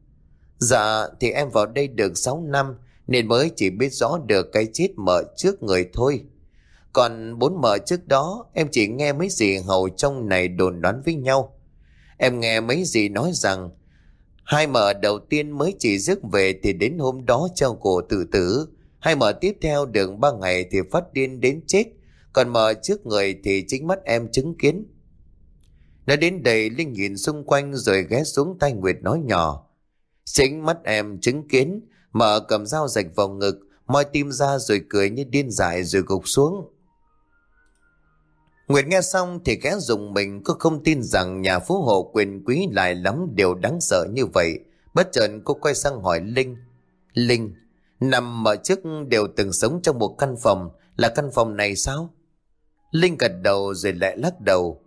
S1: Dạ thì em vào đây được 6 năm nên mới chỉ biết rõ được cái chết mở trước người thôi. Còn bốn mợ trước đó em chỉ nghe mấy gì hầu trong này đồn đoán với nhau. Em nghe mấy gì nói rằng hai mợ đầu tiên mới chỉ rước về thì đến hôm đó treo cổ tự tử. Hai mợ tiếp theo được ba ngày thì phát điên đến chết. Còn mợ trước người thì chính mắt em chứng kiến. Nói đến đây Linh nhìn xung quanh rồi ghé xuống tay Nguyệt nói nhỏ. Chính mắt em chứng kiến, mợ cầm dao rạch vào ngực, moi tim ra rồi cười như điên dại rồi gục xuống. Nguyệt nghe xong thì ghé dùng mình cô không tin rằng nhà phú hộ quyền quý lại lắm điều đáng sợ như vậy. Bất chợt cô quay sang hỏi Linh. Linh, nằm ở trước đều từng sống trong một căn phòng, là căn phòng này sao? Linh gật đầu rồi lại lắc đầu.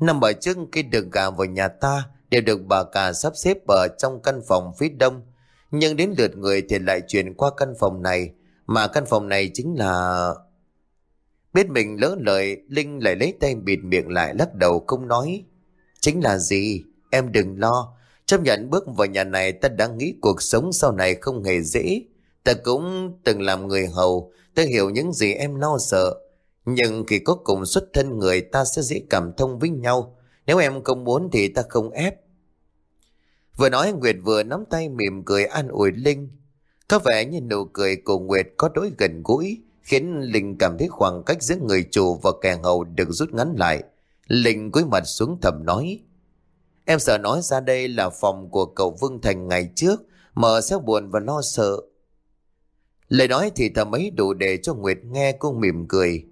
S1: Nằm ở trước cái đường gà vào nhà ta đều được bà cả sắp xếp ở trong căn phòng phía đông. Nhưng đến lượt người thì lại chuyển qua căn phòng này, mà căn phòng này chính là... Biết mình lỡ lời, Linh lại lấy tay bịt miệng lại lắc đầu không nói. Chính là gì? Em đừng lo. Chấp nhận bước vào nhà này ta đã nghĩ cuộc sống sau này không hề dễ. Ta cũng từng làm người hầu, ta hiểu những gì em lo sợ. Nhưng khi có cùng xuất thân người ta sẽ dễ cảm thông với nhau. Nếu em không muốn thì ta không ép. Vừa nói Nguyệt vừa nắm tay mỉm cười an ủi Linh. Có vẻ như nụ cười của Nguyệt có đối gần gũi, khiến Linh cảm thấy khoảng cách giữa người chủ và kẻ hầu được rút ngắn lại. Linh cúi mặt xuống thầm nói. Em sợ nói ra đây là phòng của cậu Vương Thành ngày trước, mở sẽ buồn và lo sợ. Lời nói thì thầm ấy đủ để cho Nguyệt nghe cô mỉm cười.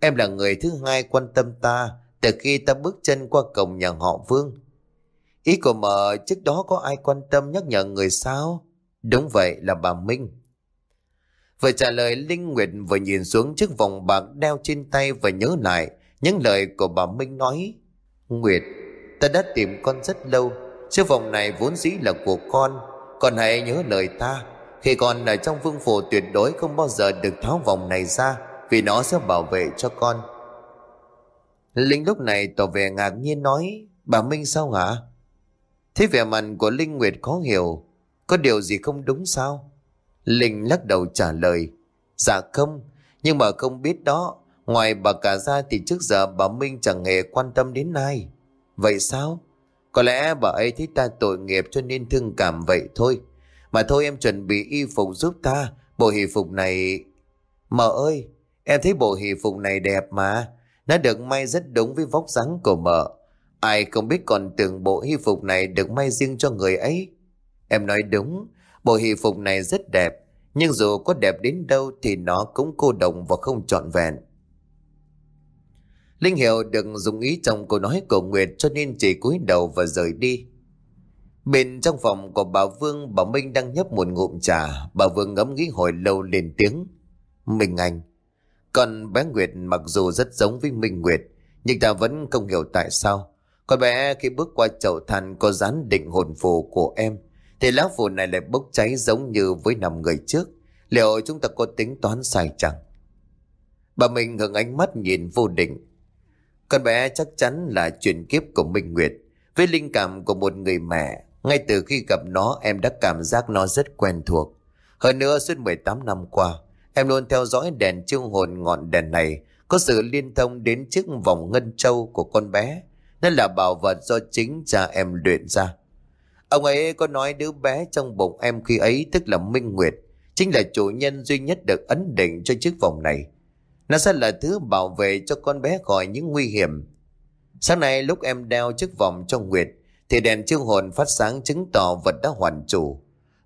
S1: Em là người thứ hai quan tâm ta từ khi ta bước chân qua cổng nhà họ Vương. Ý của mợ trước đó có ai quan tâm nhắc nhở người sao? Đúng vậy là bà Minh. Vừa trả lời Linh Nguyệt vừa nhìn xuống chiếc vòng bạc đeo trên tay và nhớ lại những lời của bà Minh nói. Nguyệt, Ta đã tìm con rất lâu Chiếc vòng này vốn dĩ là của con Con hãy nhớ lời ta. Khi con ở trong vương phủ tuyệt đối không bao giờ được tháo vòng này ra Vì nó sẽ bảo vệ cho con. Linh lúc này tỏ vẻ ngạc nhiên nói Bà Minh sao hả? Thế vẻ mặt của Linh Nguyệt khó hiểu Có điều gì không đúng sao? Linh lắc đầu trả lời Dạ không Nhưng mà không biết đó Ngoài bà cả ra thì trước giờ bà Minh chẳng hề quan tâm đến ai. Vậy sao? Có lẽ bà ấy thấy ta tội nghiệp cho nên thương cảm vậy thôi. Mà thôi em chuẩn bị y phục giúp ta Bộ hỷ phục này Mợ ơi Em thấy bộ hỷ phục này đẹp mà. Nó được may rất đúng với vóc dáng của mợ. Ai không biết còn tưởng bộ hy phục này được may riêng cho người ấy. Em nói đúng, bộ hỷ phục này rất đẹp, nhưng dù có đẹp đến đâu thì nó cũng cô đồng và không trọn vẹn. Linh hiểu được dùng ý trong câu nói của Nguyệt cho nên chỉ cúi đầu và rời đi. Bên trong phòng của bà Vương, bà Minh đang nhấp một ngụm trà. Bà Vương ngẫm nghĩ hồi lâu lên tiếng. Minh Anh. Còn bé Nguyệt mặc dù rất giống với Minh Nguyệt, nhưng ta vẫn không hiểu tại sao con bé khi bước qua chậu than có dán định hồn phù của em thì lá phù này lại bốc cháy giống như với năm người trước. Liệu chúng ta có tính toán sai chẳng Bà mình hưởng ánh mắt nhìn vô định. Con bé chắc chắn là chuyển kiếp của Minh Nguyệt. Với linh cảm của một người mẹ, Ngay từ khi gặp nó, em đã cảm giác nó rất quen thuộc. Hơn nữa, suốt 18 năm qua, Em luôn theo dõi đèn chiêu hồn ngọn đèn này, Có sự liên thông đến chiếc vòng ngân châu của con bé. Nên là bảo vật do chính cha em luyện ra. Ông ấy có nói đứa bé trong bụng em khi ấy tức là Minh Nguyệt, chính là chủ nhân duy nhất được ấn định cho chiếc vòng này. Nó sẽ là thứ bảo vệ cho con bé khỏi những nguy hiểm. Sáng nay lúc em đeo chiếc vòng cho Nguyệt, thì đèn chiêu hồn phát sáng chứng tỏ vật đã hoàn chủ.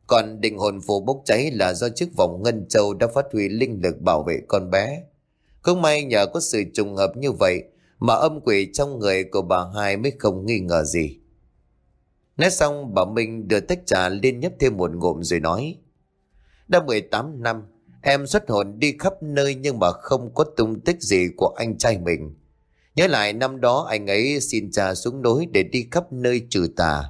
S1: Còn định hồn phù bốc cháy là do chiếc vòng ngân châu đã phát huy linh lực bảo vệ con bé. Không may nhờ có sự trùng hợp như vậy mà âm quỷ trong người của bà hai mới không nghi ngờ gì. Nói xong bà Minh đưa tách trà lên nhấp thêm một ngụm rồi nói Đã 18 năm em xuất hồn đi khắp nơi nhưng mà không có tung tích gì của anh trai mình. Nhớ lại năm đó anh ấy xin cha xuống núi để đi khắp nơi trừ tà.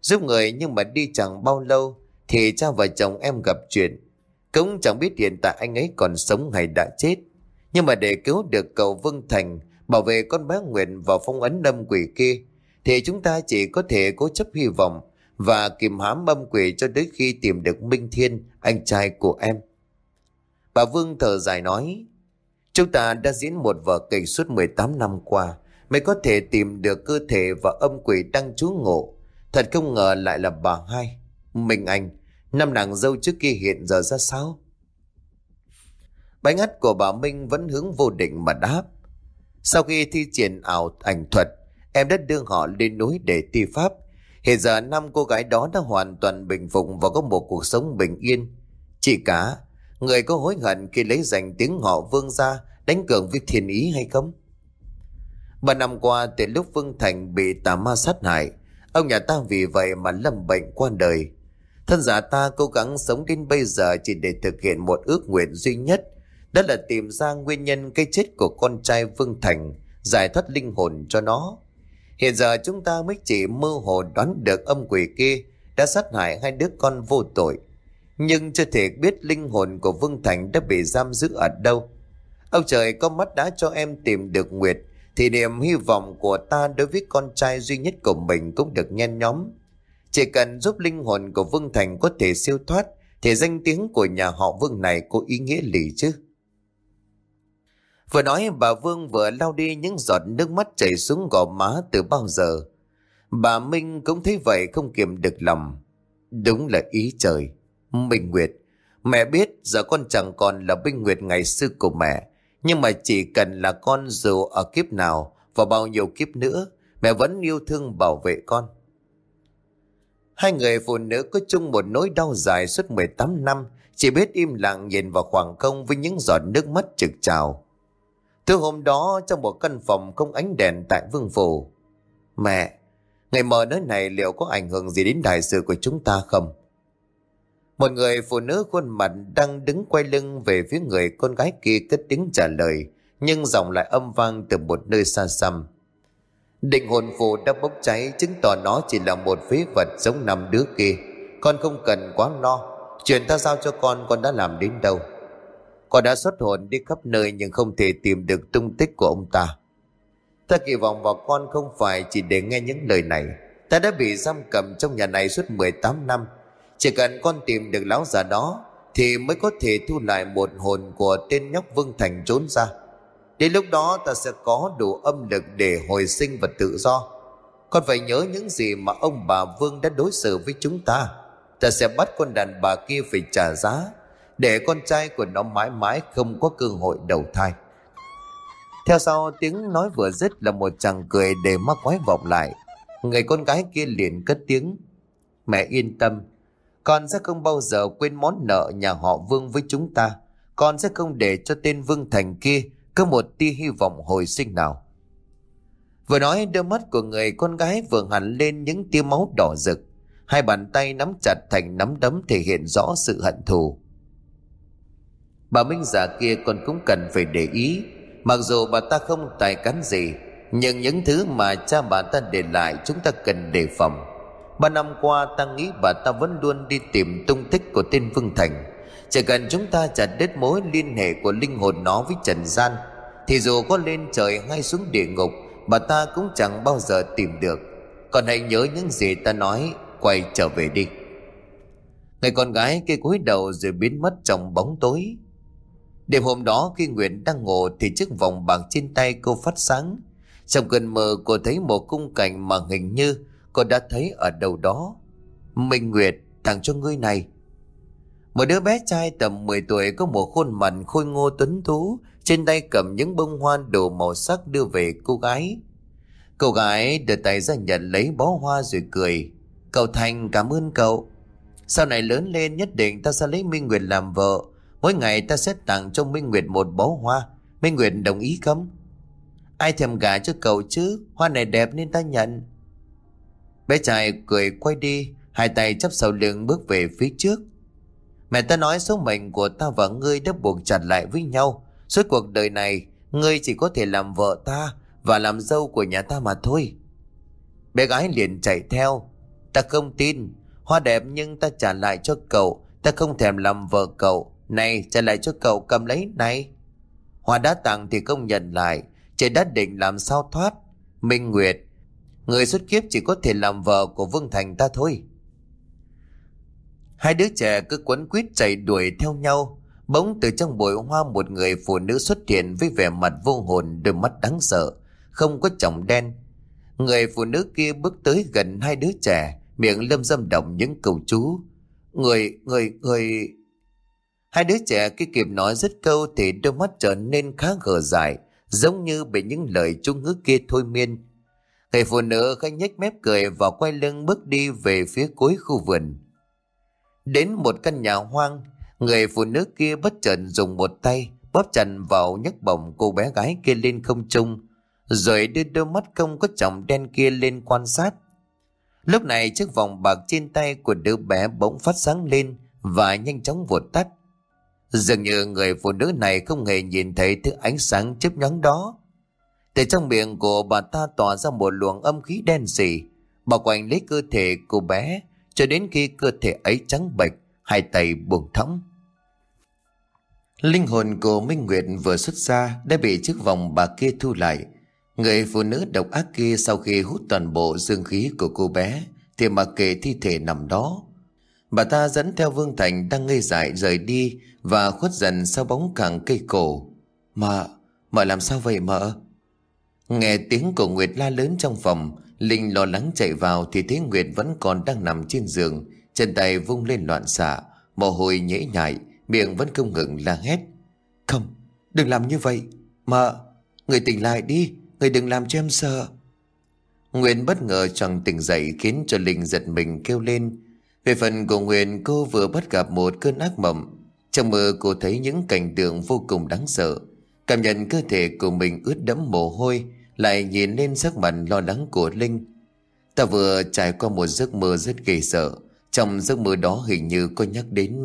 S1: Giúp người nhưng mà đi chẳng bao lâu thì cha và chồng em gặp chuyện. Cũng chẳng biết hiện tại anh ấy còn sống hay đã chết. Nhưng mà để cứu được cậu Vương Thành bảo vệ con bé Nguyện và phong ấn âm quỷ kia, thì chúng ta chỉ có thể cố chấp hy vọng và kìm hãm âm quỷ cho đến khi tìm được Minh Thiên, anh trai của em. Bà Vương thở dài nói, chúng ta đã diễn một vở kịch suốt 18 năm qua, mới có thể tìm được cơ thể và âm quỷ đang trú ngộ. Thật không ngờ lại là bà hai, Minh Anh, năm nàng dâu trước kia hiện giờ ra sao? Bánh ắt của bà Minh vẫn hướng vô định mà đáp. Sau khi thi triển ảo ảnh thuật, em đã đưa họ lên núi để thi pháp. Hiện giờ năm cô gái đó đã hoàn toàn bình phục và có một cuộc sống bình yên. Chỉ cả, người có hối hận khi lấy danh tiếng họ vương ra đánh cường với thiên ý hay không? Ba năm qua từ lúc Vương Thành bị tà ma sát hại, ông nhà ta vì vậy mà lâm bệnh qua đời. Thân giả ta cố gắng sống đến bây giờ chỉ để thực hiện một ước nguyện duy nhất đó là tìm ra nguyên nhân cái chết của con trai Vương Thành, giải thoát linh hồn cho nó. Hiện giờ chúng ta mới chỉ mơ hồ đoán được âm quỷ kia đã sát hại hai đứa con vô tội. Nhưng chưa thể biết linh hồn của Vương Thành đã bị giam giữ ở đâu. Ông trời có mắt đã cho em tìm được Nguyệt, thì niềm hy vọng của ta đối với con trai duy nhất của mình cũng được nhen nhóm. Chỉ cần giúp linh hồn của Vương Thành có thể siêu thoát, thì danh tiếng của nhà họ Vương này có ý nghĩa lì chứ. Vừa nói bà Vương vừa lau đi những giọt nước mắt chảy xuống gò má từ bao giờ. Bà Minh cũng thấy vậy không kiềm được lòng. Đúng là ý trời. Minh Nguyệt, mẹ biết giờ con chẳng còn là Minh Nguyệt ngày xưa của mẹ. Nhưng mà chỉ cần là con dù ở kiếp nào và bao nhiêu kiếp nữa, mẹ vẫn yêu thương bảo vệ con. Hai người phụ nữ có chung một nỗi đau dài suốt 18 năm, chỉ biết im lặng nhìn vào khoảng không với những giọt nước mắt trực trào. Tối hôm đó trong một căn phòng không ánh đèn tại vương phủ. Mẹ, ngày mở nơi này liệu có ảnh hưởng gì đến đại sự của chúng ta không? Một người phụ nữ khuôn mặt đang đứng quay lưng về phía người con gái kia cất tiếng trả lời, nhưng giọng lại âm vang từ một nơi xa xăm. Định hồn phù đã bốc cháy Chứng tỏ nó chỉ là một phế vật giống năm đứa kia Con không cần quá lo Chuyện ta giao cho con con đã làm đến đâu con đã xuất hồn đi khắp nơi Nhưng không thể tìm được tung tích của ông ta. Ta kỳ vọng vào con không phải chỉ để nghe những lời này. Ta đã bị giam cầm trong nhà này suốt 18 năm. Chỉ cần con tìm được lão già đó Thì mới có thể thu lại một hồn của tên nhóc Vương Thành trốn ra. Đến lúc đó ta sẽ có đủ âm lực để hồi sinh và tự do. Con phải nhớ những gì mà ông bà Vương đã đối xử với chúng ta. Ta sẽ bắt con đàn bà kia phải trả giá. Để con trai của nó mãi mãi không có cơ hội đầu thai. Theo sau, tiếng nói vừa dứt là một chàng cười để mắc quái vọng lại. Người con gái kia liền cất tiếng, Mẹ yên tâm, Con sẽ không bao giờ quên món nợ nhà họ Vương với chúng ta. Con sẽ không để cho tên Vương Thành kia Có một tia hy vọng hồi sinh nào. Vừa nói, đôi mắt của người con gái vừa hẳn lên những tia máu đỏ rực. Hai bàn tay nắm chặt thành nắm đấm thể hiện rõ sự hận thù. Bà Minh giả kia còn cũng cần phải để ý. Mặc dù bà ta không tài cán gì, nhưng những thứ mà cha bà ta để lại chúng ta cần đề phòng. Ba năm qua, ta nghĩ bà ta vẫn luôn đi tìm tung tích của tên Vương Thành. Chỉ cần chúng ta chặt đứt mối liên hệ của linh hồn nó với Trần gian, Thì dù có lên trời hay xuống địa ngục, Bà ta cũng chẳng bao giờ tìm được. Còn hãy nhớ những gì ta nói, Quay trở về đi. Người con gái kia cúi đầu rồi biến mất trong bóng tối. Đêm hôm đó khi Nguyệt đang ngủ Thì chiếc vòng bạc trên tay cô phát sáng trong cơn mơ cô thấy một cung cảnh mà hình như cô đã thấy ở đâu đó. Minh Nguyệt tặng cho ngươi này. Một đứa bé trai tầm 10 tuổi có một khuôn mặt khôi ngô tuấn tú, trên tay cầm những bông hoa đồ màu sắc đưa về cô gái. Cô gái đưa tay ra nhận lấy bó hoa rồi cười. Cậu Thành cảm ơn cậu. Sau này lớn lên nhất định ta sẽ lấy Minh Nguyệt làm vợ. Mỗi ngày ta sẽ tặng cho Minh Nguyệt một bó hoa. Minh Nguyệt đồng ý không? Ai thèm gả cho cậu chứ? Hoa này đẹp nên ta nhận. Bé trai cười quay đi, Hai tay chấp sau lưng bước về phía trước. Mẹ ta nói số mệnh của ta và ngươi đã buộc chặt lại với nhau. Suốt cuộc đời này, Ngươi chỉ có thể làm vợ ta Và làm dâu của nhà ta mà thôi. Bé gái liền chạy theo. Ta không tin. Hoa đẹp nhưng ta trả lại cho cậu. Ta không thèm làm vợ cậu. Này trả lại cho cậu cầm lấy này. Hoa đã tặng thì công nhận lại. Trời đã định làm sao thoát. Minh Nguyệt Người xuất kiếp chỉ có thể làm vợ của Vương Thành ta thôi. Hai đứa trẻ cứ quấn quýt chạy đuổi theo nhau. Bỗng từ trong bụi hoa một người phụ nữ xuất hiện với vẻ mặt vô hồn đôi mắt đáng sợ Không có chồng đen. Người phụ nữ kia bước tới gần hai đứa trẻ Miệng lâm dâm động những cầu chú. Người, người, người Hai đứa trẻ kia kịp nói rất câu Thì đôi mắt trở nên khá gờ dài giống như bị những lời trung ngữ kia thôi miên. Người phụ nữ khẽ nhếch mép cười và quay lưng bước đi về phía cuối khu vườn. Đến một căn nhà hoang, người phụ nữ kia bất chợt dùng một tay bóp chặt vào nhấc bổng cô bé gái kia lên không trung, rồi đưa đôi mắt không có trọng đen kia lên quan sát. Lúc này chiếc vòng bạc trên tay của đứa bé bỗng phát sáng lên và nhanh chóng vụt tắt. Dường như người phụ nữ này không hề nhìn thấy thứ ánh sáng chớp nhoáng đó. Từ trong miệng của bà ta tỏa ra một luồng âm khí đen sì, bao quanh lấy cơ thể cô bé cho đến khi cơ thể ấy trắng bệch, hai tay buông thõng. Linh hồn của Minh Nguyệt vừa xuất ra đã bị chiếc vòng bà kia thu lại. Người phụ nữ độc ác kia sau khi hút toàn bộ dương khí của cô bé thì mặc kệ thi thể nằm đó. Bà ta dẫn theo Vương Thành đang ngây dại rời đi và khuất dần sau bóng càng cây cổ. Mợ, mợ làm sao vậy mợ? Nghe tiếng của Nguyệt la lớn trong phòng, Linh lo lắng chạy vào thì thấy Nguyệt vẫn còn đang nằm trên giường, chân tay vung lên loạn xạ, mồ hôi nhễ nhại, miệng vẫn không ngừng la hét. Không, đừng làm như vậy. Mợ, người tỉnh lại đi, người đừng làm cho em sợ. Nguyệt bất ngờ chẳng tỉnh dậy khiến cho Linh giật mình kêu lên. Về phần của Nguyệt cô vừa bắt gặp một cơn ác mộng. Trong mơ cô thấy những cảnh tượng vô cùng đáng sợ. Cảm nhận cơ thể của mình ướt đẫm mồ hôi Lại nhìn lên sắc mặt lo lắng của Linh. Ta vừa trải qua một giấc mơ rất ghê sợ. Trong giấc mơ đó hình như có nhắc đến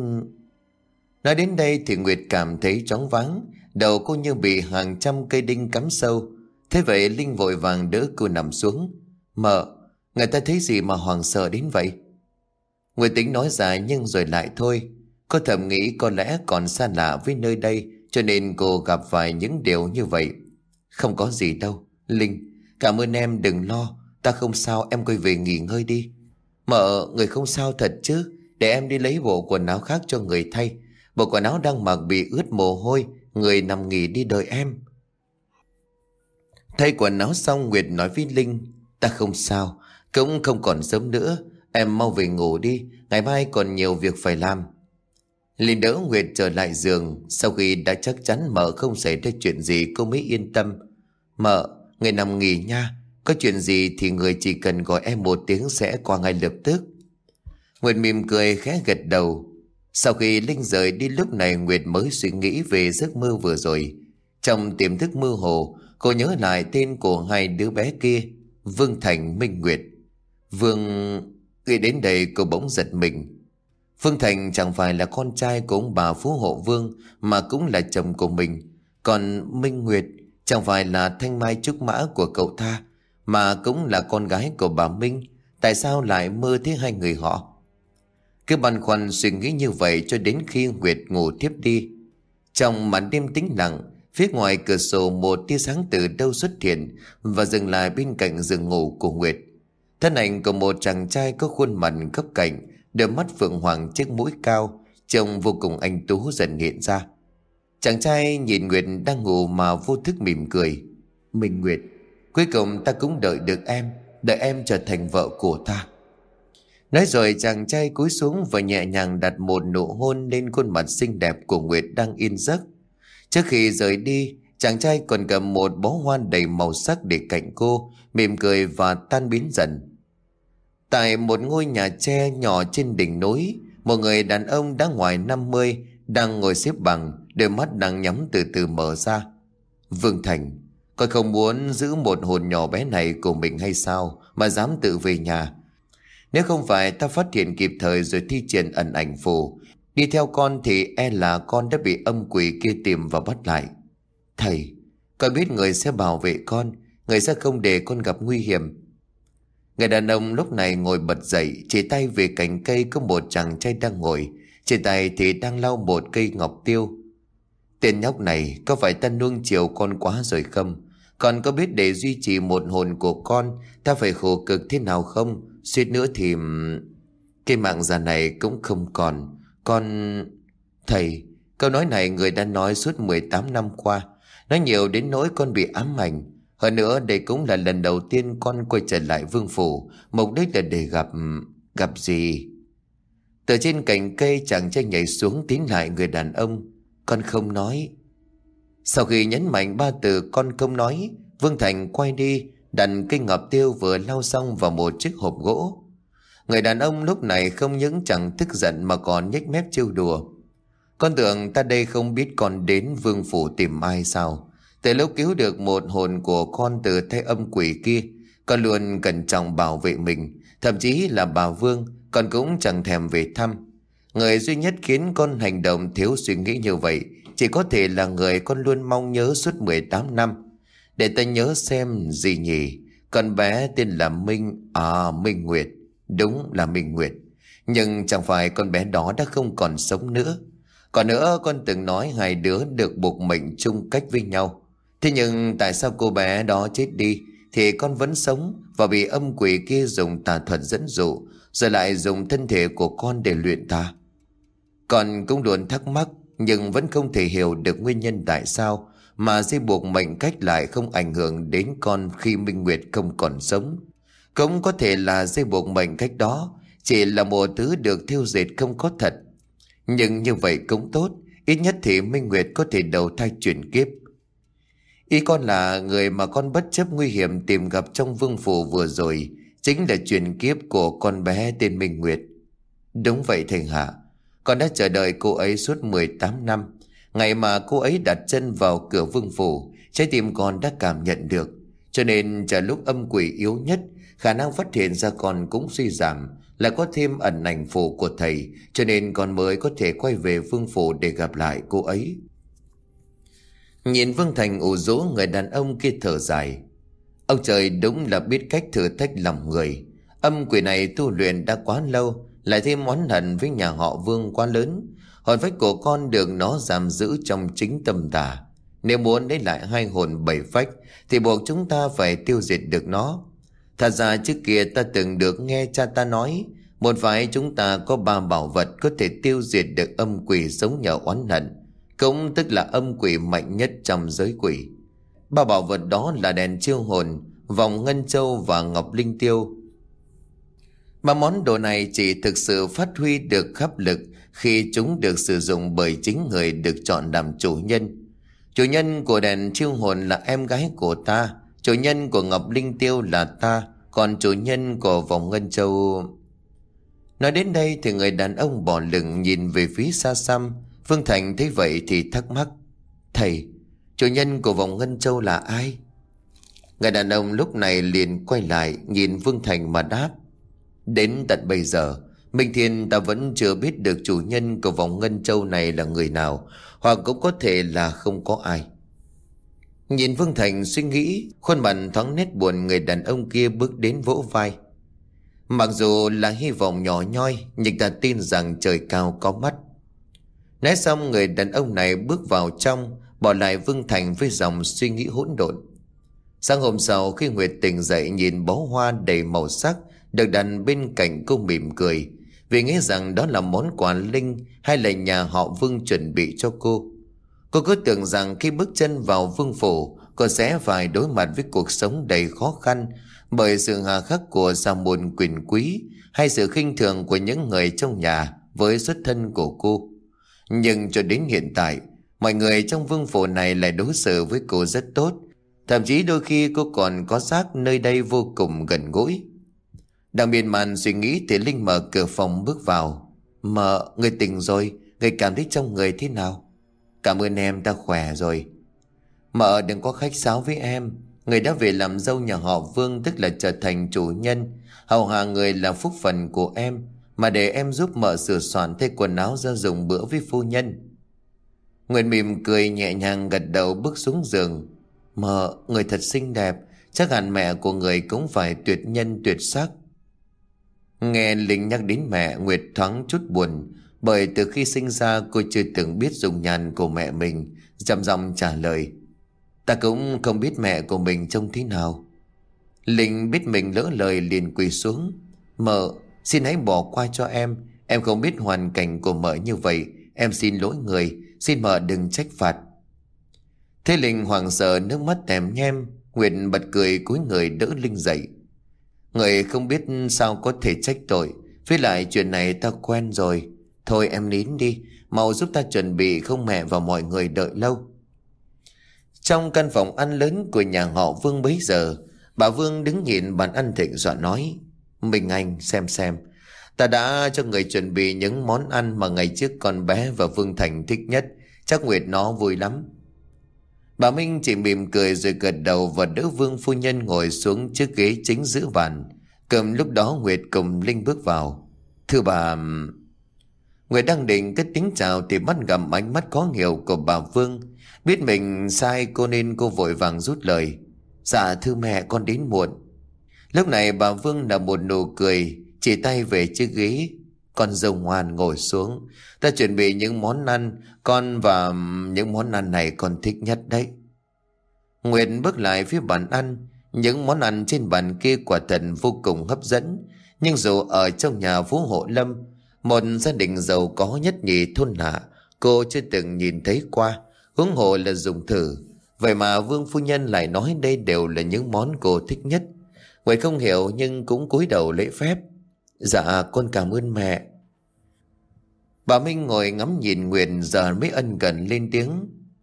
S1: Nói đến đây thì Nguyệt cảm thấy chóng váng. Đầu cô như bị hàng trăm cây đinh cắm sâu. Thế vậy Linh vội vàng đỡ cô nằm xuống. Mợ, người ta thấy gì mà hoàng sợ đến vậy? Người tính nói dài nhưng rồi lại thôi. Cô thầm nghĩ có lẽ còn xa lạ với nơi đây cho nên cô gặp phải những điều như vậy. Không có gì đâu. Linh, cảm ơn em đừng lo. Ta không sao em quay về nghỉ ngơi đi. Mợ, người không sao thật chứ. Để em đi lấy bộ quần áo khác cho người thay. Bộ quần áo đang mặc bị ướt mồ hôi. Người nằm nghỉ đi đợi em. Thay quần áo xong Nguyệt nói với Linh. Ta không sao. Cũng không còn sớm nữa. Em mau về ngủ đi. Ngày mai còn nhiều việc phải làm. Linh đỡ Nguyệt trở lại giường Sau khi đã chắc chắn mợ không xảy ra chuyện gì Cô mới yên tâm Mợ, người nằm nghỉ nha Có chuyện gì thì người chỉ cần gọi em một tiếng Sẽ qua ngay lập tức Nguyệt mỉm cười khẽ gật đầu Sau khi Linh rời đi lúc này Nguyệt mới suy nghĩ về giấc mơ vừa rồi Trong tiềm thức mơ hồ Cô nhớ lại tên của hai đứa bé kia Vương Thành Minh Nguyệt Vương... Khi đến đây cô bỗng giật mình Phương Thành chẳng phải là con trai của ông bà Phú Hộ Vương mà cũng là chồng của mình. Còn Minh Nguyệt chẳng phải là thanh mai trúc mã của cậu ta mà cũng là con gái của bà Minh. Tại sao lại mơ thấy hai người họ? Cứ băn khoăn suy nghĩ như vậy cho đến khi Nguyệt ngủ tiếp đi. Trong màn đêm tĩnh lặng, phía ngoài cửa sổ một tia sáng từ đâu xuất hiện và dừng lại bên cạnh giường ngủ của Nguyệt. Thân ảnh của một chàng trai có khuôn mặt gấp cạnh, Đôi mắt phượng hoàng chiếc mũi cao Trông vô cùng anh tú dần hiện ra. Chàng trai nhìn Nguyệt đang ngủ mà vô thức mỉm cười. Mình Nguyệt Cuối cùng ta cũng đợi được em Đợi em trở thành vợ của ta. Nói rồi chàng trai cúi xuống Và nhẹ nhàng đặt một nụ hôn Lên khuôn mặt xinh đẹp của Nguyệt đang yên giấc. Trước khi rời đi Chàng trai còn cầm một bó hoa đầy màu sắc để cạnh cô Mỉm cười và tan biến dần. Tại một ngôi nhà tre nhỏ trên đỉnh núi, một người đàn ông đã ngoài 50 đang ngồi xếp bằng, đôi mắt đang nhắm từ từ mở ra. Vương Thành, coi không muốn giữ một hồn nhỏ bé này của mình hay sao mà dám tự về nhà. Nếu không phải ta phát hiện kịp thời rồi thi triển ẩn ảnh phù, đi theo con thì e là con đã bị âm quỷ kia tìm và bắt lại. Thầy, con biết người sẽ bảo vệ con, người sẽ không để con gặp nguy hiểm. Người đàn ông lúc này ngồi bật dậy, Chỉ tay về cành cây có một chàng trai đang ngồi. Trên tay thì đang lau một cây ngọc tiêu. Tên nhóc này có phải ta nuông chiều con quá rồi không? Còn có biết để duy trì một hồn của con, Ta phải khổ cực thế nào không? Suýt nữa thì Cái mạng già này cũng không còn. Con, Thầy, Câu nói này người đã nói suốt 18 năm qua. Nói nhiều đến nỗi con bị ám ảnh hơn nữa, đây cũng là lần đầu tiên con quay trở lại vương phủ. Mục đích là để gặp... gặp gì? Từ trên cành cây chàng trai nhảy xuống tiến lại người đàn ông. Con không nói. Sau khi nhấn mạnh ba từ con không nói, Vương Thành quay đi, Đặt cây ngọc tiêu vừa lau xong vào một chiếc hộp gỗ. Người đàn ông lúc này không những chẳng tức giận mà còn nhếch mép trêu đùa. Con tưởng ta đây không biết con đến vương phủ tìm ai sao? Từ lúc cứu được một hồn của con từ thay âm quỷ kia, Con luôn cẩn trọng bảo vệ mình, Thậm chí là bà Vương, Con cũng chẳng thèm về thăm. Người duy nhất khiến con hành động thiếu suy nghĩ như vậy Chỉ có thể là người con luôn mong nhớ suốt 18 năm. Để ta nhớ xem gì nhỉ? Con bé tên là Minh À Minh Nguyệt. Đúng là Minh Nguyệt. Nhưng chẳng phải con bé đó đã không còn sống nữa. Còn nữa con từng nói hai đứa được buộc mệnh chung cách với nhau. Thế nhưng tại sao cô bé đó chết đi Thì con vẫn sống Và bị âm quỷ kia dùng tà thuật dẫn dụ, Rồi lại dùng thân thể của con để luyện ta Con cũng luôn thắc mắc, Nhưng vẫn không thể hiểu được nguyên nhân tại sao Mà dây buộc mệnh cách lại không ảnh hưởng đến con khi Minh Nguyệt không còn sống. Cũng có thể là dây buộc mệnh cách đó Chỉ là một thứ được thiêu dệt không có thật. Nhưng như vậy cũng tốt, Ít nhất thì Minh Nguyệt có thể đầu thai chuyển kiếp. Ý con là người mà con bất chấp nguy hiểm tìm gặp trong vương phủ vừa rồi, Chính là truyền kiếp của con bé tên Minh Nguyệt. Đúng vậy thầy Hạ. Con đã chờ đợi cô ấy suốt 18 năm. Ngày mà cô ấy đặt chân vào cửa vương phủ, Trái tim con đã cảm nhận được. Cho nên chờ lúc âm quỷ yếu nhất, Khả năng phát hiện ra con cũng suy giảm Là có thêm ẩn ảnh phù của thầy, Cho nên con mới có thể quay về vương phủ để gặp lại cô ấy. Nhìn Vương Thành ủ rũ, người đàn ông kia thở dài. Ông trời đúng là biết cách thử thách lòng người. Âm quỷ này tu luyện đã quá lâu, Lại thêm oán hận với nhà họ Vương quá lớn. Hồn phách của con được nó giam giữ trong chính tâm tà. Nếu muốn lấy lại hai hồn bảy phách, Thì buộc chúng ta phải tiêu diệt được nó. Thật ra trước kia ta từng được nghe cha ta nói, Một vài chúng ta có ba bảo vật có thể tiêu diệt được âm quỷ sống nhờ oán hận. Cũng tức là âm quỷ mạnh nhất trong giới quỷ. Ba bảo vật đó là đèn chiêu hồn, Vòng ngân châu và ngọc linh tiêu. Mà món đồ này chỉ thực sự phát huy được khắp lực Khi chúng được sử dụng bởi chính người được chọn làm chủ nhân. Chủ nhân của đèn chiêu hồn là em gái của ta, Chủ nhân của Ngọc Linh Tiêu là ta, Còn chủ nhân của vòng Ngân Châu. Nói đến đây thì người đàn ông bỏ lửng nhìn về phía xa xăm Phương Thành thấy vậy thì thắc mắc Thầy, chủ nhân của vòng Ngân Châu là ai? Người đàn ông lúc này liền quay lại nhìn Vương Thành mà đáp Đến tận bây giờ Minh Thiên ta vẫn chưa biết được chủ nhân của vòng Ngân Châu này là người nào Hoặc cũng có thể là không có ai. Nhìn Vương Thành suy nghĩ Khuôn mặt thoáng nét buồn người đàn ông kia bước đến vỗ vai. Mặc dù là hy vọng nhỏ nhoi Nhưng ta tin rằng trời cao có mắt. Nói xong, người đàn ông này bước vào trong, Bỏ lại Vương Thành với dòng suy nghĩ hỗn độn. Sáng hôm sau, khi Nguyệt tỉnh dậy nhìn bó hoa đầy màu sắc Được đặt bên cạnh cô mỉm cười, Vì nghĩ rằng đó là món quà linh Hay là nhà họ Vương chuẩn bị cho cô. Cô cứ tưởng rằng khi bước chân vào vương phủ, Cô sẽ phải đối mặt với cuộc sống đầy khó khăn Bởi sự hà khắc của gia môn quyền quý Hay sự khinh thường của những người trong nhà Với xuất thân của cô. Nhưng cho đến hiện tại Mọi người trong vương phủ này lại đối xử với cô rất tốt. Thậm chí đôi khi cô còn có xác nơi đây vô cùng gần gũi. Đang miên man suy nghĩ thì Linh mở cửa phòng bước vào. Mợ, người tỉnh rồi Người cảm thấy trong người thế nào? Cảm ơn em ta khỏe rồi. Mợ đừng có khách sáo với em. Người đã về làm dâu nhà họ Vương Tức là trở thành chủ nhân. Hầu hạ người là phúc phần của em. Mà để em giúp mở sửa soạn Thay quần áo ra dùng bữa với phu nhân. Nguyệt mỉm cười nhẹ nhàng gật đầu bước xuống giường. Mợ, người thật xinh đẹp. Chắc hẳn mẹ của người cũng phải tuyệt nhân tuyệt sắc. Nghe Linh nhắc đến mẹ Nguyệt thoáng chút buồn. Bởi từ khi sinh ra cô chưa từng biết dùng nhàn của mẹ mình. Dầm dòng trả lời Ta cũng không biết mẹ của mình trông thế nào. Linh biết mình lỡ lời liền quỳ xuống. Mợ xin hãy bỏ qua cho em. Em không biết hoàn cảnh của mợ như vậy. Em xin lỗi người. Xin mợ đừng trách phạt. Thế Linh hoàng sợ nước mắt tèm nhem, Nguyệt bật cười cúi người đỡ Linh dậy. Người không biết sao có thể trách tội. Với lại chuyện này ta quen rồi. Thôi em nín đi. Mau giúp ta chuẩn bị không mẹ và mọi người đợi lâu. Trong căn phòng ăn lớn của nhà họ Vương bấy giờ, Bà Vương đứng nhìn bàn ăn thịnh dọa nói mình anh xem xem Ta đã cho người chuẩn bị những món ăn mà ngày trước con bé và Vương Thành thích nhất Chắc Nguyệt nó vui lắm Bà Minh chỉ mỉm cười rồi gật đầu và đỡ Vương phu nhân ngồi xuống trước ghế chính giữa bàn Cầm lúc đó Nguyệt cùng Linh bước vào Thưa bà Người đang định cất tiếng chào thì bắt gặp ánh mắt khó hiểu của bà Vương. Biết mình sai cô nên cô vội vàng rút lời. Dạ thưa mẹ, con đến muộn. Lúc này bà Vương là một nụ cười, chỉ tay về chiếc ghế. Con dâu ngoan ngồi xuống. Ta chuẩn bị những món ăn, con và những món ăn này con thích nhất đấy. Nguyệt bước lại phía bàn ăn. Những món ăn trên bàn kia quả thật vô cùng hấp dẫn. Nhưng dù ở trong nhà Phú Hộ Lâm, một gia đình giàu có nhất nhì thôn hạ Cô chưa từng nhìn thấy qua Hướng hộ là dùng thử Vậy mà Vương Phu Nhân lại nói đây đều là những món cô thích nhất người không hiểu nhưng cũng cúi đầu lễ phép. Dạ con cảm ơn mẹ. Bà Minh ngồi ngắm nhìn Nguyệt, giờ mới ân cần lên tiếng.